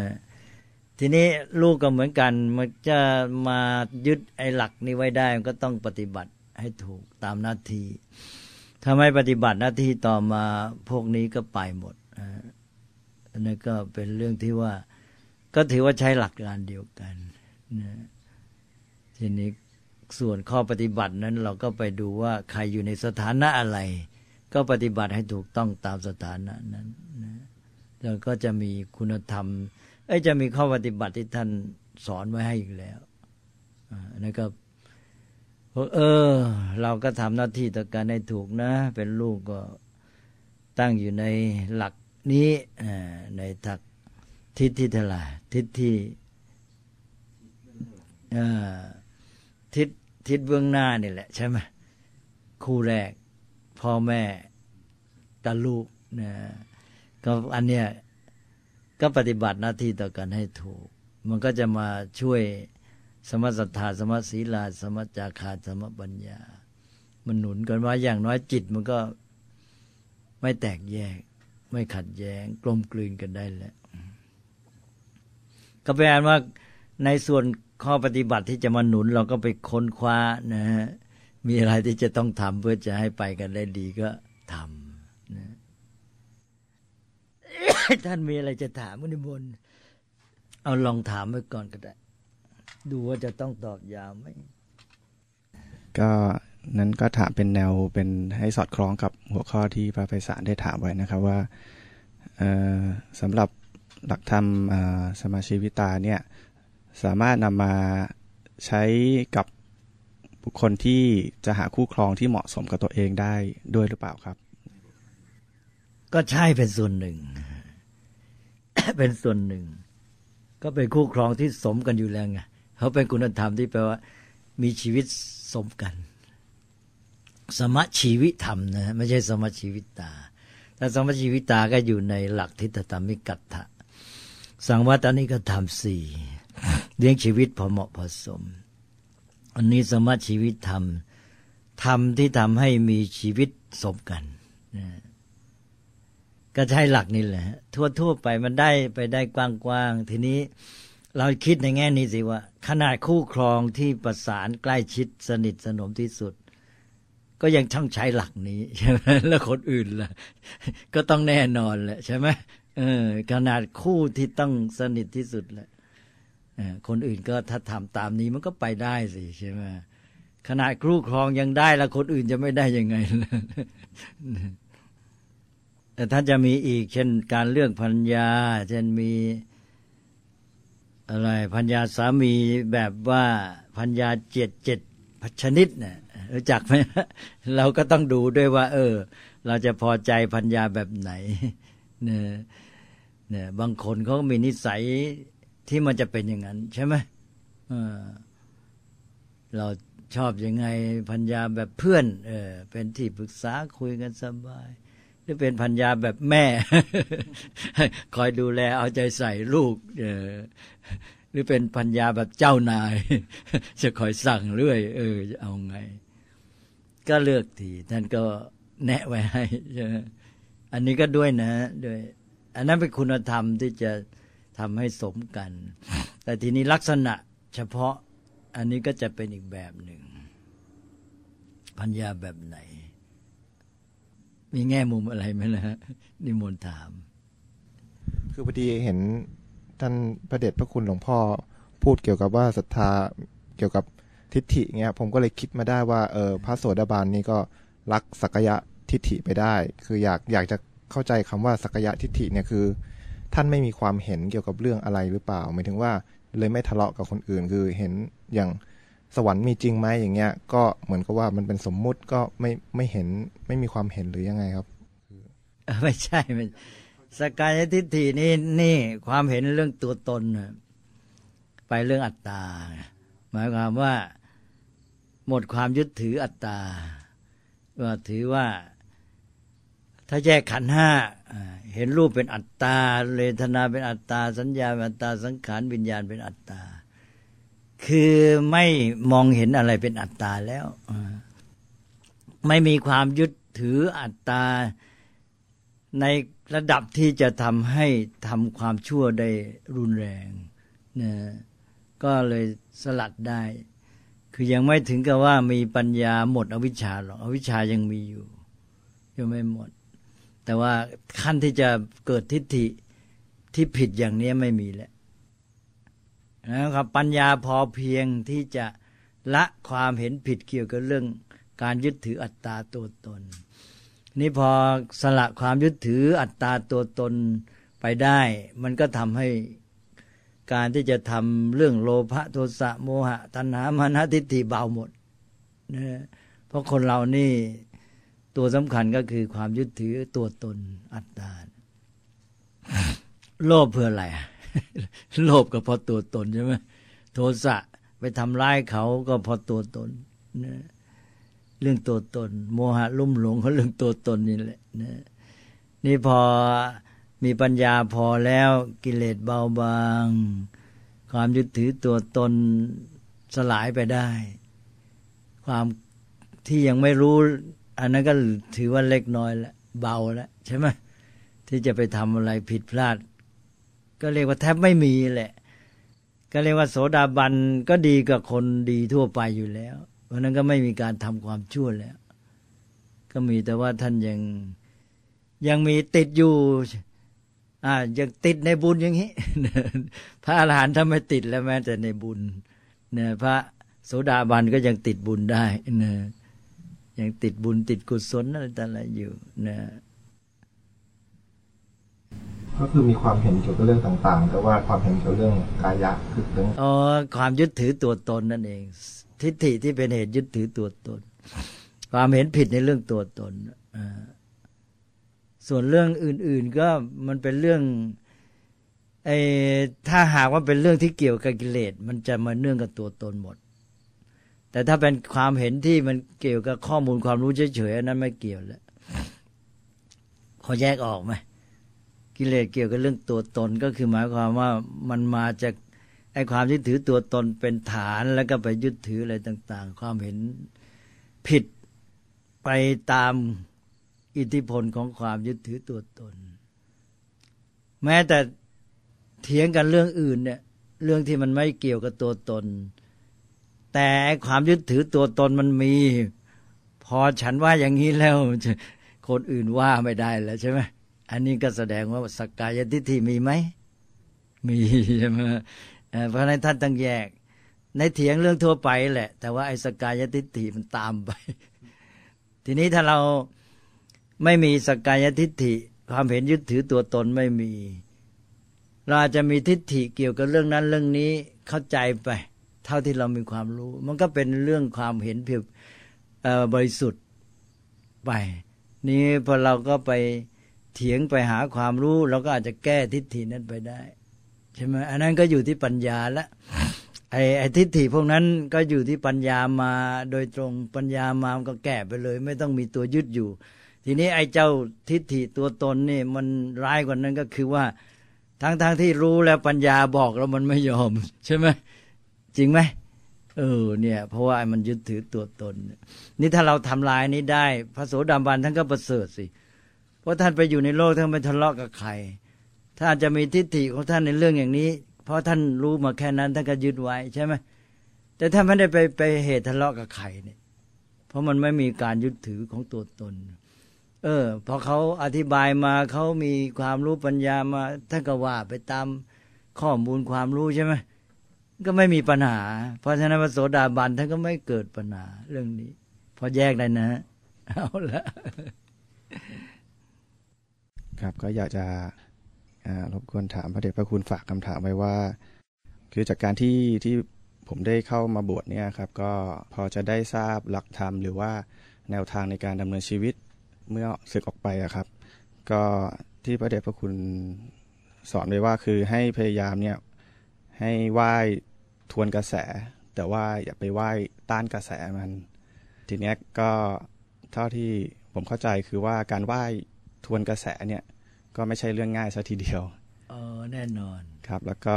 ทีนี้ลูกก็เหมือนกัน มันจะมายึดไอ้หลักนี้ไว้ได้มันก็ต้องปฏิบัติให้ถูกตามหน้าที่ถ้าไม่ปฏิบัติหน้าที่ต่อมาพวกนี้ก็ไปหมดอันนั้นก็เป็นเรื่องที่ว่า ก็ถือว่าใช้หลักการเดียวกันนะทีนี้ส่วนข้อปฏิบัตินั้นเราก็ไปดูว่าใครอยู่ในสถานะอะไร ก็ปฏิบัติให้ถูกต้องตามสถานะนั้นนะแล้วก็จะมีคุณธรรมไอ้จะมีข้อปฏิบัติที่ท่านสอนไว้ให้อีกแล้วนั่นก็เออ เราก็ทำหน้าที่ต่อการให้ถูกนะ เป็นลูกก็ตั้งอยู่ในหลักนี้ในทักทิศที่เท่าไหร่ทิศที่ทิศทิศเบื้องหน้านี่แหละใช่ไหมคู่แรก พ่อแม่กับลูกนะก็อันเนี้ยก็ปฏิบัติหน้าที่ต่อกันให้ถูก มันก็จะมาช่วยสมสัทธาสมศีลาสมจาคาสมปัญญา มันหนุนกันว่าอย่างน้อยจิตมันก็ไม่แตกแยก ไม่ขัดแย้ง กลมกลืนกันได้แล้วก็แปลว่าในส่วนข้อปฏิบัติที่จะมาหนุนเราก็ไปค้นคว้านะฮะ มีอะไรที่จะต้องทำเพื่อจะให้ไปกันได้ดีก็ทำนะท่านมีอะไรจะถามมุนิมนต์เอาลองถามไว้ก่อนก็ได้ ดูว่าจะต้องตอบยาวไหมก็นั้นก็ถามเป็นแนวเป็นให้สอดคล้องกับหัวข้อที่พระไพศาลได้ถามไว้นะครับว่าสำหรับหลักธรรมสมาชีวิตาเนี่ยสามารถนำมาใช้กับ คคลที่จะหาคู่ครองที่เหมาะสมกับตัวเองได้ด้วยหรือเปล่าครับ ก็ใช่เป็นส่วนหนึ่ง เป็นส่วนหนึ่ง ก็เป็นคู่ครองที่สมกันอยู่แล้วไงเขาเป็นคุณธรรมที่แปลว่า มีชีวิตสมกัน สมชีวิธรรมนะไม่ใช่สมชีวิตาแต่สมชีวิตาก็อยู่ในหลักทิฏฐธรรมิกัตถะสังวัตอนนี้ก็ทำสี่เลี้ยงชีวิตพอเหมาะพอสม อันนี้สมชีวิตธรรมธรรมที่ทำให้มีชีวิตสมกันก็ใช้หลักนี่แหละทั่วทั่วๆไปมันได้ไปได้กว้างๆทีนี้เราคิดในแง่นี้สิว่า ขนาดคู่ครองที่ประสานใกล้ชิดสนิทสนมที่สุด ก็ยังช่างใช้หลักนี้ใช่ไหมแล้วคนอื่นล่ะ ก็ต้องแน่นอนแหละใช่ไหมเออขนาดคู่ที่ต้องสนิทที่สุดแหละ คนอื่นก็ถ้าทำตามนี้มันก็ไปได้สิใช่ไหมขนาดครูครองยังได้แล้วคนอื่นจะไม่ได้ยังไงล่ะแต่ท่านจะมีอีก เช่น การเลือกพัญญา เช่นมีอะไรพัญญาสามีแบบว่าพัญญาเจ็ดเจ็ดชนิดเนี่ยรู้จักไหมเราก็ต้องดูด้วยว่า เออ เราจะพอใจพัญญาแบบไหนเนี่ยเนี่ยบางคนเขาก็มีนิสัย ที่มันจะเป็นอย่างนั้น ใช่ไหมเราชอบยังไงพัญญาแบบเพื่อน เออ เป็นที่ปรึกษาคุยกันสบาย หรือเป็นพัญญาแบบแม่ คอยดูแลเอาใจใส่ลูก เออ หรือเป็นพัญญาแบบเจ้านาย จะคอยสั่งเรื่อย เออจะเอาไง ก็เลือกทีท่านก็แนะไว้ให้อันนี้ก็ด้วยนะด้วย อันนั้นเป็นคุณธรรมที่จะ ทำให้สมกัน แต่ทีนี้ลักษณะเฉพาะอันนี้ก็จะเป็นอีกแบบหนึ่งพัญญาแบบไหน มีแง่มุมอะไรไหมล่ะฮะนิมนต์ถาม คือพอดีเห็นท่านพระเดชพระคุณหลวงพ่อ พูดเกี่ยวกับว่าศรัทธาเกี่ยวกับทิฏฐิเงี้ย ผมก็เลยคิดมาได้ว่าเออพระโสดาบันนี่ก็รักสักยะทิฏฐิไปได้ คืออยากอยากจะเข้าใจคำว่าสักยะทิฏฐิเนี่ยคือ ท่านไม่มีความเห็นเกี่ยวกับเรื่องอะไรหรือเปล่าหมายถึงว่าเลยไม่ทะเลาะกับคนอื่น คือเห็นอย่างสวรรค์มีจริงไหมอย่างเงี้ย ก็เหมือนกับว่ามันเป็นสมมุติก็ไม่ไม่เห็นไม่มีความเห็นหรือยังไงครับไม่ใช่ไม่สกายทิฏฐินี่นี่ความเห็นเรื่องตัวตนไปเรื่องอัตตา หมายความว่า หมดความยึดถืออัตตาว่าถือว่า ถ้าแยกขันห้าเห็นรูปเป็นอัตตาเลทนาเป็นอัตตา สัญญาเป็นอัตตา สังขารวิญญาณเป็นอัตตา คือไม่มองเห็นอะไรเป็นอัตตาแล้ว ไม่มีความยึดถืออัตตา ในระดับที่จะทำให้ทำความชั่วได้รุนแรงนะก็เลยสลัดได้ คือยังไม่ถึงกับว่ามีปัญญาหมดอวิชชาหรอก อวิชชายังมีอยู่ยังไม่หมด แต่ว่าขั้นที่จะเกิดทิฏฐิที่ผิดอย่างนี้ไม่มีแล้วนะครับปัญญาพอเพียงที่จะละความเห็นผิดเกี่ยวกับเรื่องการยึดถืออัตตาตัวตน นี่พอสละความยึดถืออัตตาตัวตนไปได้ มันก็ทำให้การที่จะทำเรื่องโลภะโทสะโมหะ ตัณหามานะทิฏฐิเบาหมดนะเพราะคนเรานี่ ตัวสำคัญก็คือความยึดถือตัวตนอัตตาโลภเพื่ออะไรโลภก็เพราะตัวตนใช่ไหมโทสะไปทำร้ายเขาก็เพราะตัวตนนะเรื่องตัวตน โมหะลุ่มหลงเขาเรื่องตัวตนนี่แหละนะนี่พอมีปัญญาพอแล้วกิเลสเบาบาง ความยึดถือตัวตนสลายไปได้ ความที่ยังไม่รู้ อันนั้นก็ถือว่าเล็กน้อยแล้วเบาแล้วใช่ไหมที่จะไปทำอะไรผิดพลาด ก็เรียกว่าแทบไม่มีแหละ ก็เรียกว่าโสดาบันก็ดีกับคนดีทั่วไปอยู่แล้ว เพราะนั้นก็ไม่มีการทำความชั่วแล้ว ก็มีแต่ว่าท่านยังยังมีติดอยู่ อ่ายังติดในบุญอย่างนี้พระอรหันต์ถ้าไม่ติดแล้วแม้แต่ในบุญเนี่ยพระโสดาบันก็ยังติดบุญได้นะ ยังติดบุญติดกุศลอะไรต่างๆอยู่นะก็คือมีความเห็นเกี่ยวกับเรื่องต่างๆ แต่ว่าความเห็นเกี่ยวกับเรื่องกายะคือเรื่องอ๋อความยึดถือตัวตนนั่นเอง ทิฏฐิที่เป็นเหตุยึดถือตัวตน ความเห็นผิดในเรื่องตัวตนอ่าส่วนเรื่องอื่น ๆ ก็มันเป็นเรื่องไอ้ถ้าหากว่าเป็นเรื่องที่เกี่ยวกับกิเลสมันจะมาเนื่องกับตัวตนหมด แต่ถ้าเป็นความเห็นที่มันเกี่ยวกับข้อมูลความรู้เฉยๆอันนั้นไม่เกี่ยวแล้วพอแยกออกไหมกิเลสเกี่ยวกับเรื่องตัวตนก็คือหมายความว่ามันมาจากไอ้ความยึดถือตัวตนเป็นฐานแล้วก็ไปยึดถืออะไรต่าง ๆ ความเห็นผิดไปตามอิทธิพลของความยึดถือตัวตน แม้แต่เถียงกันเรื่องอื่นเนี่ย เรื่องที่มันไม่เกี่ยวกับตัวตน แต่ความยึดถือตัวตนมันมี พอฉันว่าอย่างนี้แล้ว คนอื่นว่าไม่ได้แล้วใช่ไหมอันนี้ก็แสดงว่าสกกายทิฏฐิมีไหมมีใช่ไหมเพราะนั้นท่านต้องแยก ในเถียงเรื่องทั่วไปแหละ แต่ว่าไอ้สกกายทิฏฐิมันตามไป ทีนี้ถ้าเราไม่มีสกกายทิฏฐิ ความเห็นยึดถือตัวตนไม่มี เราอาจจะมีทิฏฐิเกี่ยวกับเรื่องนั้นเรื่องนี้เข้าใจไป เท่าที่เรามีความรู้ มันก็เป็นเรื่องความเห็นเพียงเบริสุทธิ์ไป นี้พอเราก็ไปเถียงไปหาความรู้เราก็อาจจะแก้ทิฏฐินั้นไปได้ใช่ไหมอันนั้นก็อยู่ที่ปัญญาละไอ้ไอ้ทิฏฐิพวกนั้นก็อยู่ที่ปัญญามาโดยตรงปัญญามามันก็แก้ไปเลย ไม่ต้องมีตัวยึดอยู่ ทีนี้ไอ้เจ้าทิฏฐิตัวตนนี่มันร้ายกว่านั้นก็คือว่าทั้งๆทที่รู้แล้วปัญญาบอกแล้วมันไม่ยอม ใช่ไหม จริงไหมเออเนี่ยเพราะว่ามันยึดถือตัวตน นี่ถ้าเราทำลายนี้ได้ พระโสดาบันท่านก็ประเสริฐสิ เพราะท่านไปอยู่ในโลกท่านไม่ทะเลาะกับใครท่านอาจจะมีทิฏฐิของท่านในเรื่องอย่างนี้ เพราะท่านรู้มาแค่นั้นท่านก็ยึดไว้ใช่ไหมแต่ท่านไม่ได้ไปไปเหตุทะเลาะกับใครเนี่ยเพราะมันไม่มีการยึดถือของตัวตน เออพอเขาอธิบายมาเขามีความรู้ปัญญามาท่านก็ว่าไปตามข้อมูลความรู้ใช่ไหม ก็ไม่มีปัญหา เพราะฉะนั้นพระโสดาบันท่านก็ไม่เกิดปัญหาเรื่องนี้ พอแยกได้นะเอาละครับก็อยากจะรบกวนถามพระเดชพระคุณฝากคำถามไว้ว่า คือจากการที่ที่ผมได้เข้ามาบวชเนี่ยครับก็พอจะได้ทราบหลักธรรมหรือว่าแนวทางในการดำเนินชีวิตเมื่อศึกออกไปอะครับ ก็ที่พระเดชพระคุณสอนไว้ว่าคือให้พยายามเนี่ยให้ไหว้ ทวนกระแส แต่ว่าอย่าไปไหว้ต้านกระแสมัน ทีเนี้ยก็เท่าที่ผมเข้าใจคือว่าการไหว้ทวนกระแสเนี่ยก็ไม่ใช่เรื่องง่ายซะทีเดียวเออแน่นอนครับ แล้วก็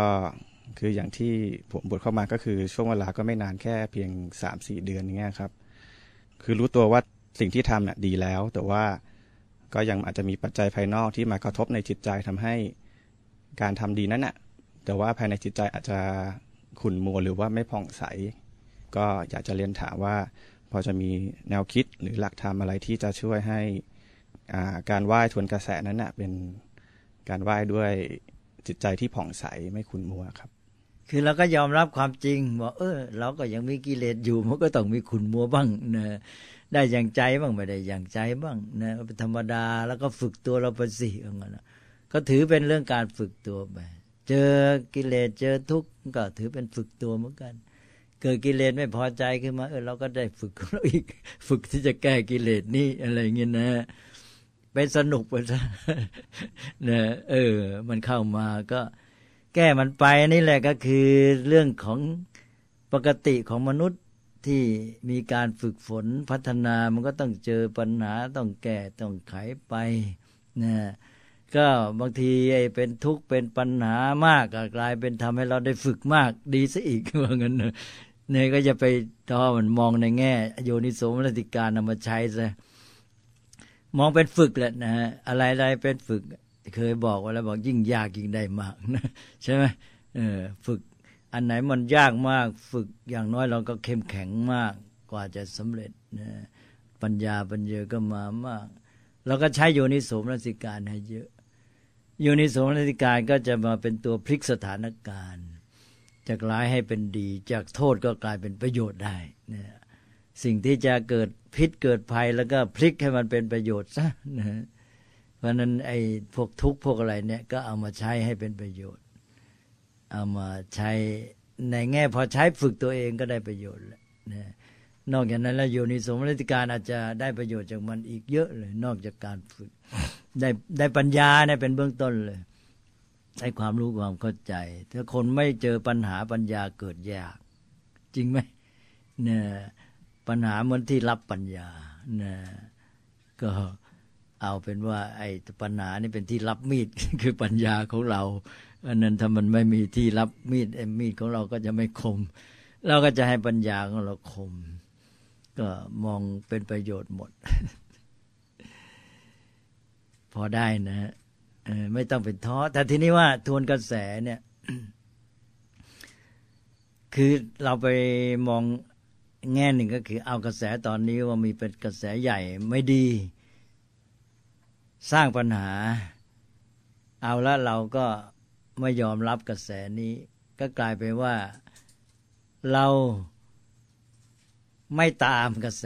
คืออย่างที่ผมบวชเข้ามาก็คือช่วงเวลาก็ไม่นานแค่เพียง 3-4 เดือนอย่างเงี้ยครับ คือรู้ตัวว่าสิ่งที่ทำน่ะดีแล้ว แต่ว่าก็ยังอาจจะมีปัจจัยภายนอกที่มากระทบในจิตใจทำให้การทำดีนั้นน่ะ แต่ว่าภายในจิตใจอาจจะ ขุ่นมัวหรือว่าไม่ผ่องใส ก็อยากจะเรียนถามว่า พอจะมีแนวคิดหรือหลักธรรมอะไรที่จะช่วยให้การไหว้ทวนกระแสนั้นนะเป็นการไหว้ด้วยจิตใจที่ผ่องใสไม่ขุ่นมัวครับ คือเราก็ยอมรับความจริงว่าเออ เราก็ยังมีกิเลสอยู่มันก็ต้องมีขุนมัวบ้างนะได้อย่างใจบ้างไม่ได้อย่างใจบ้างนะเป็นธรรมดาแล้วก็ฝึกตัวเราไปสิอย่างนั้นนะก็ถือเป็นเรื่องการฝึกตัวไป เจอกิเลสเจอทุกข์ก็ถือเป็นฝึกตัวเหมือนกัน เกิดกิเลสไม่พอใจขึ้นมา เออเราก็ได้ฝึกเราอีกฝึกที่จะแก้กิเลสนี่อะไรเงี้ยนะเป็นสนุกไปซะนะเออ มันเข้ามาก็แก้มันไปนี่แหละก็คือเรื่องของปกติของมนุษย์ที่มีการฝึกฝนพัฒนามันก็ต้องเจอปัญหาต้องแก้ต้องไขไปนะ ก็บางทีไอ้เป็นทุกข์เป็นปัญหามากก็กลายเป็นทำให้เราได้ฝึกมากดีซะอีกว่างั้นเนี่ยก็จะไปท้อมันมองในแง่ โยนิโสมนสิการนำมาใช้ซะมองเป็นฝึกแหละนะฮะอะไรๆเป็นฝึก เคยบอกไว้แล้วบอกยิ่งยากยิ่งได้มากนะใช่ไหมเออฝึก อันไหนมันยากมาก ฝึกอย่างน้อยเราก็เข้มแข็งมากกว่าจะสำเร็จนะปัญญาปัญญาก็มามากเราก็ใช้โยนิโสมนสิการให้เยอะ โยนิโสมนสิการก็จะมาเป็นตัวพลิกสถานการณ์ จากร้ายให้เป็นดี จากโทษก็กลายเป็นประโยชน์ได้นะสิ่งที่จะเกิดพิษเกิดภัยแล้วก็พลิกให้มันเป็นประโยชน์ซะนะเพราะนั้นไอ้พวกทุกข์พวกอะไรเนี่ยก็เอามาใช้ให้เป็นประโยชน์ เอามาใช้ในแง่พอใช้ฝึกตัวเองก็ได้ประโยชน์แล้วนะ นอกจากนั้นแล้วโยนิสมรติการอาจจะได้ประโยชน์จากมันอีกเยอะเลย นอกจากการฝึก ได้ได้ปัญญาเนี่ยเป็นเบื้องต้นเลยได้ความรู้ความเข้าใจ ถ้าคนไม่เจอปัญหาปัญญาเกิดยาก จริงไหมเนี่ยปัญหาเหมือนที่รับปัญญาเนี่ยก็เอาเป็นว่า ไอ้ปัญหานี่เป็นที่รับมีดคือปัญญาของเราอันนั้นถ้ามันไม่มีที่รับมีดไอ้มีดของเราก็จะไม่คม เราก็จะให้ปัญญาของเราคม ก็มองเป็นประโยชน์หมด พอได้นะฮะไม่ต้องเป็นท้อ แต่ทีนี้ว่าทวนกระแสเนี่ย คือเราไปมองแง่หนึ่งก็คือ เอากระแสตอนนี้ว่ามีเป็นกระแสใหญ่ไม่ดี สร้างปัญหา เอาละเราก็ไม่ยอมรับกระแสนี้ ก็กลายไปว่าเรา ไม่ตามกระแส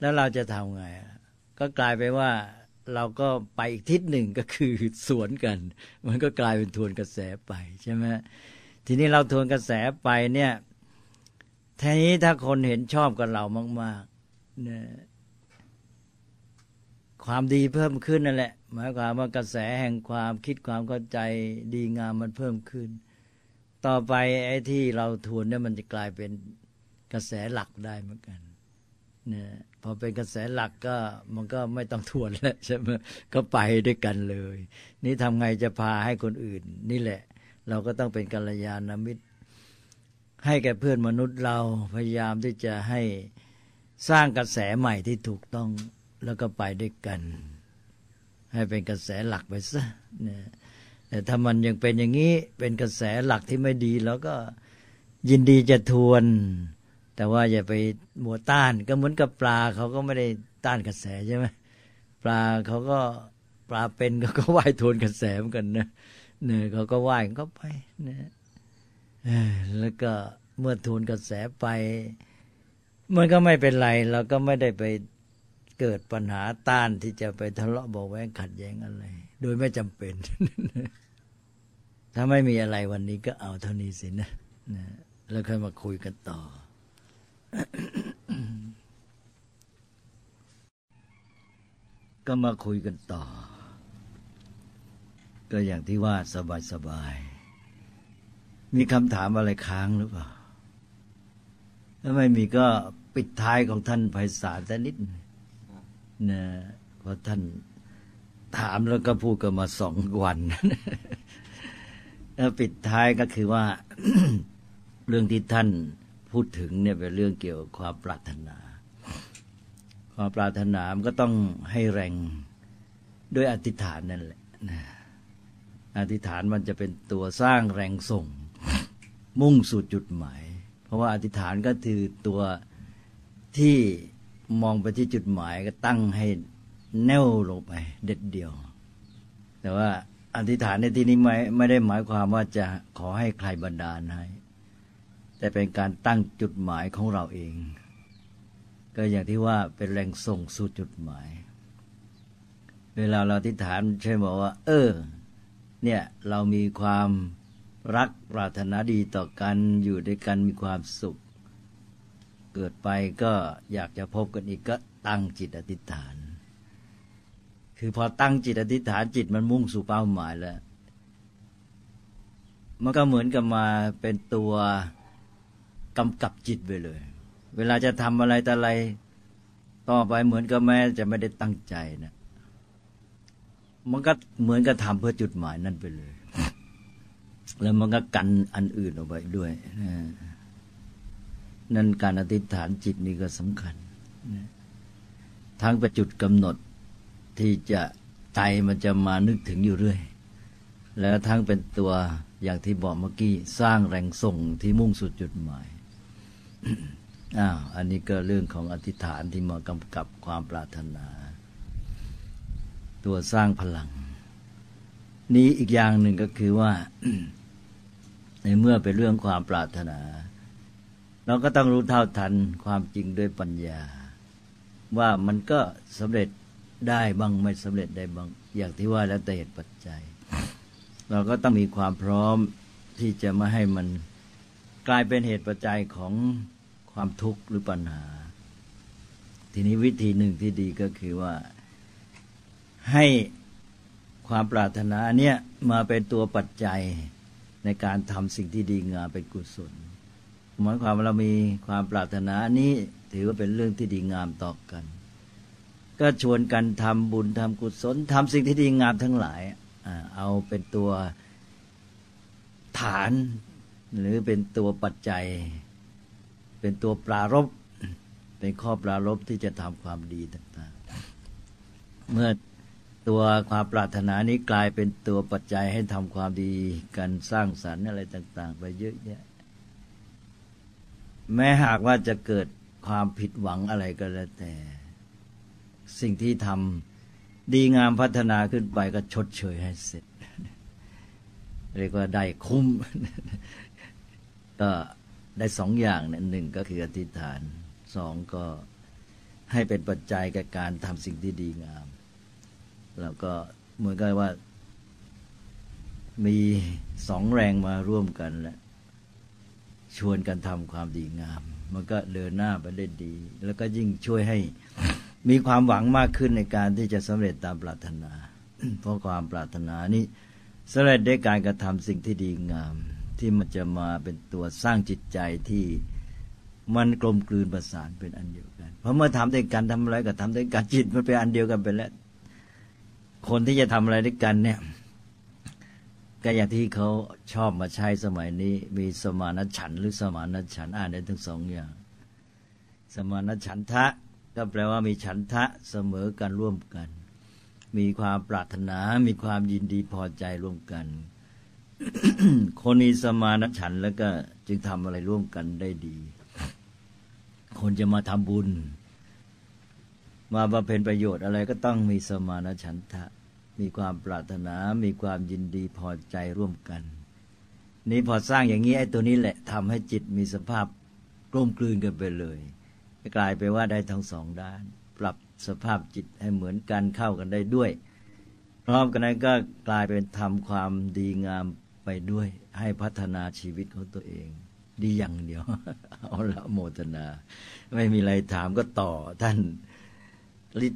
แล้วเราจะทำไง ก็กลายไปว่าเราก็ไปอีกทิศหนึ่งก็คือสวนกัน มันก็กลายเป็นทวนกระแสไปใช่ไหมทีนี้เราทวนกระแสไปเนี่ยทีนี้ถ้าคนเห็นชอบกับเรามากๆเนี่ยความดีเพิ่มขึ้นนั่นแหละ หมายความว่ากระแสแห่งความคิดความเข้าใจดีงามมันเพิ่มขึ้น ต่อไปไอ้ที่เราทวนเนี่ยมันจะกลายเป็น กระแสหลักได้เหมือนกันเนี่ยพอเป็นกระแสหลักก็มันก็ไม่ต้องทวนแล้วใช่ไหมก็ไปด้วยกันเลย นี่ทำไงจะพาให้คนอื่น นี่แหละ เราก็ต้องเป็นกัลยาณมิตร ให้แก่เพื่อนมนุษย์เราพยายามที่จะให้สร้างกระแสใหม่ที่ถูกต้องแล้วก็ไปด้วยกัน ให้เป็นกระแสหลักไปซะเนี่ยแต่ถ้ามันยังเป็นอย่างนี้เป็นกระแสหลักที่ไม่ดี แล้วก็ยินดีจะทวน แต่ว่าอย่าไปมัวต้านก็เหมือนกับปลาเขาก็ไม่ได้ต้านกระแสใช่ไหมปลาเขาก็ปลาเป็นเขาก็ว่ายทวนกระแสเหมือนกันนะเนี่ยเขาก็ว่ายก็ไปนะแล้วก็เมื่อทวนกระแสไป มันก็ไม่เป็นไรเราก็ไม่ได้ไปเกิดปัญหาต้านที่จะไปทะเลาะบอกแว้งขัดแย้งอะไร โดยไม่จำเป็น ถ้าไม่มีอะไรวันนี้ก็เอาเท่านี้สินะนะ แล้วค่อยมาคุยกันต่อ ก็มาคุยกันต่อ ก็อย่างที่ว่าสบายสบาย มีคำถามอะไรค้างหรือเปล่า ถ้าไม่มีก็ปิดท้ายของท่านไพศาลแต่นิดนะเพราะท่านถามแล้วก็พูดกันมาสองวันแล้วปิดท้ายก็คือว่า เรื่องที่ท่าน พูดถึงเนี่ยเป็นเรื่องเกี่ยวกับความปรารถนา ความปรารถนามันก็ต้องให้แรงด้วยอธิษฐานนั่นแหละอธิษฐานมันจะเป็นตัวสร้างแรงส่ง มุ่งสู่จุดหมาย เพราะว่าอธิษฐานก็คือตัวที่มองไปที่จุดหมายก็ตั้งให้แน่วลงไป เด็ดเดียว แต่ว่าอธิษฐานในที่นี้ไม่ไม่ได้หมายความว่าจะขอให้ใครบันดาลให้ แต่เป็นการตั้งจุดหมายของเราเอง ก็อย่างที่ว่าเป็นแรงส่งสู่จุดหมาย เวลาเราทิฏฐานใช่บอกว่า เออ เนี่ยเรามีความรักปรารถนาดีต่อกันอยู่ด้วยกันมีความสุข เกิดไปก็อยากจะพบกันอีกก็ตั้งจิตอธิษฐาน คือพอตั้งจิตอธิษฐานจิตมันมุ่งสู่เป้าหมายแล้ว มันก็เหมือนกับมาเป็นตัว กำกับจิตไปเลย เวลาจะทำอะไรแต่อะไรต่อไปเหมือนกับแม้จะไม่ได้ตั้งใจนะมันก็เหมือนกับทำเพื่อจุดหมายนั่นไปเลย แล้วมันก็กันอันอื่นออกไปด้วยนั่นการอธิษฐานจิตนี่ก็สำคัญทั้งประจุดกำหนดที่จะใจมันจะมานึกถึงอยู่เรื่อย แล้วทั้งเป็นตัวอย่างที่บอกเมื่อกี้สร้างแรงส่งที่มุ่งสุดจุดหมาย อ้าวอันนี้ก็เรื่องของอธิษฐานที่มากำกับความปรารถนา ตัวสร้างพลัง นี้อีกอย่างหนึ่งก็คือว่า ในเมื่อเป็นเรื่องความปรารถนา เราก็ต้องรู้เท่าทันความจริงด้วยปัญญา ว่ามันก็สำเร็จได้บ้างไม่สำเร็จได้บ้าง อย่างที่ว่าแล้วแต่เหตุปัจจัย เราก็ต้องมีความพร้อมที่จะไม่ให้มัน กลายเป็นเหตุปัจจัยของความทุกข์หรือปัญหา ทีนี้วิธีหนึ่งที่ดีก็คือว่าให้ความปรารถนาเนี่ยมาเป็นตัวปัจจัยในการทำสิ่งที่ดีงามเป็นกุศลหมายความว่าเรามีความปรารถนานี้ถือว่าเป็นเรื่องที่ดีงามต่อกัน ก็ชวนกันทำบุญทำกุศลทำสิ่งที่ดีงามทั้งหลาย เอาเป็นตัวฐาน หรือเป็นตัวปัจจัย เป็นตัวปรารบเป็นข้อปรารบที่จะทำความดีต่างๆ เมื่อตัวความปรารถนานี้กลายเป็นตัวปัจจัยให้ทำความดีกันสร้างสรรค์อะไรต่าง ๆ ไปเยอะแยะแม้หากว่าจะเกิดความผิดหวังอะไรก็แล้วแต่ สิ่งที่ทำดีงามพัฒนาขึ้นไปก็ชดเชยให้เสร็จ เรียกว่าได้คุ้ม ก็ได้สองอย่างเนี่ยหนึ่งก็คืออธิษฐานสองก็ให้เป็นปัจจัยกับการทำสิ่งที่ดีงาม แล้วก็เหมือนกับว่า มีสองแรงมาร่วมกันแล้วชวนกันทำความดีงาม มันก็เดินหน้าไปได้ดี แล้วก็ยิ่งช่วยให้มีความหวังมากขึ้นในการที่จะสำเร็จตามปรารถนา เพราะความปรารถนานี้ สำเร็จได้การกระทำสิ่งที่ดีงาม ที่มันจะมาเป็นตัวสร้างจิตใจที่มันกลมกลืนประสานเป็นอันเดียวกัน เพราะเมื่อทำด้วยกันทำอะไรก็ทำด้วยกันจิตมันเป็นอันเดียวกันไปแล้ว คนที่จะทำอะไรด้วยกันเนี่ยก็อย่างที่เขาชอบมาใช้สมัยนี้ มีสมานฉันหรือสมานฉันอ่านได้ทั้งสองอย่าง สมานฉันทะ ก็แปลว่ามีฉันทะเสมอกันร่วมกัน มีความปรารถนา มีความยินดีพอใจร่วมกัน คนมีสมานฉันแล้วก็จึงทำอะไรร่วมกันได้ดี คนจะมาทำบุญ มาบำเพ็ญประโยชน์อะไรก็ต้องมีสมานฉันทะ มีความปรารถนา มีความยินดีพอใจร่วมกัน นี่พอสร้างอย่างนี้ไอ้ตัวนี้แหละทำให้จิตมีสภาพกลมกลืนกันไปเลยกลายไปว่าได้ทั้งสองด้าน สภาพจิตให้เหมือนกันเข้ากันได้ด้วย พร้อมกันนั้นก็กลายเป็นทำความดีงามไปด้วย ให้พัฒนาชีวิตของตัวเอง ดีอย่างเดียว เอาละโมทนา ไม่มีอะไรถามก็ต่อท่าน Lead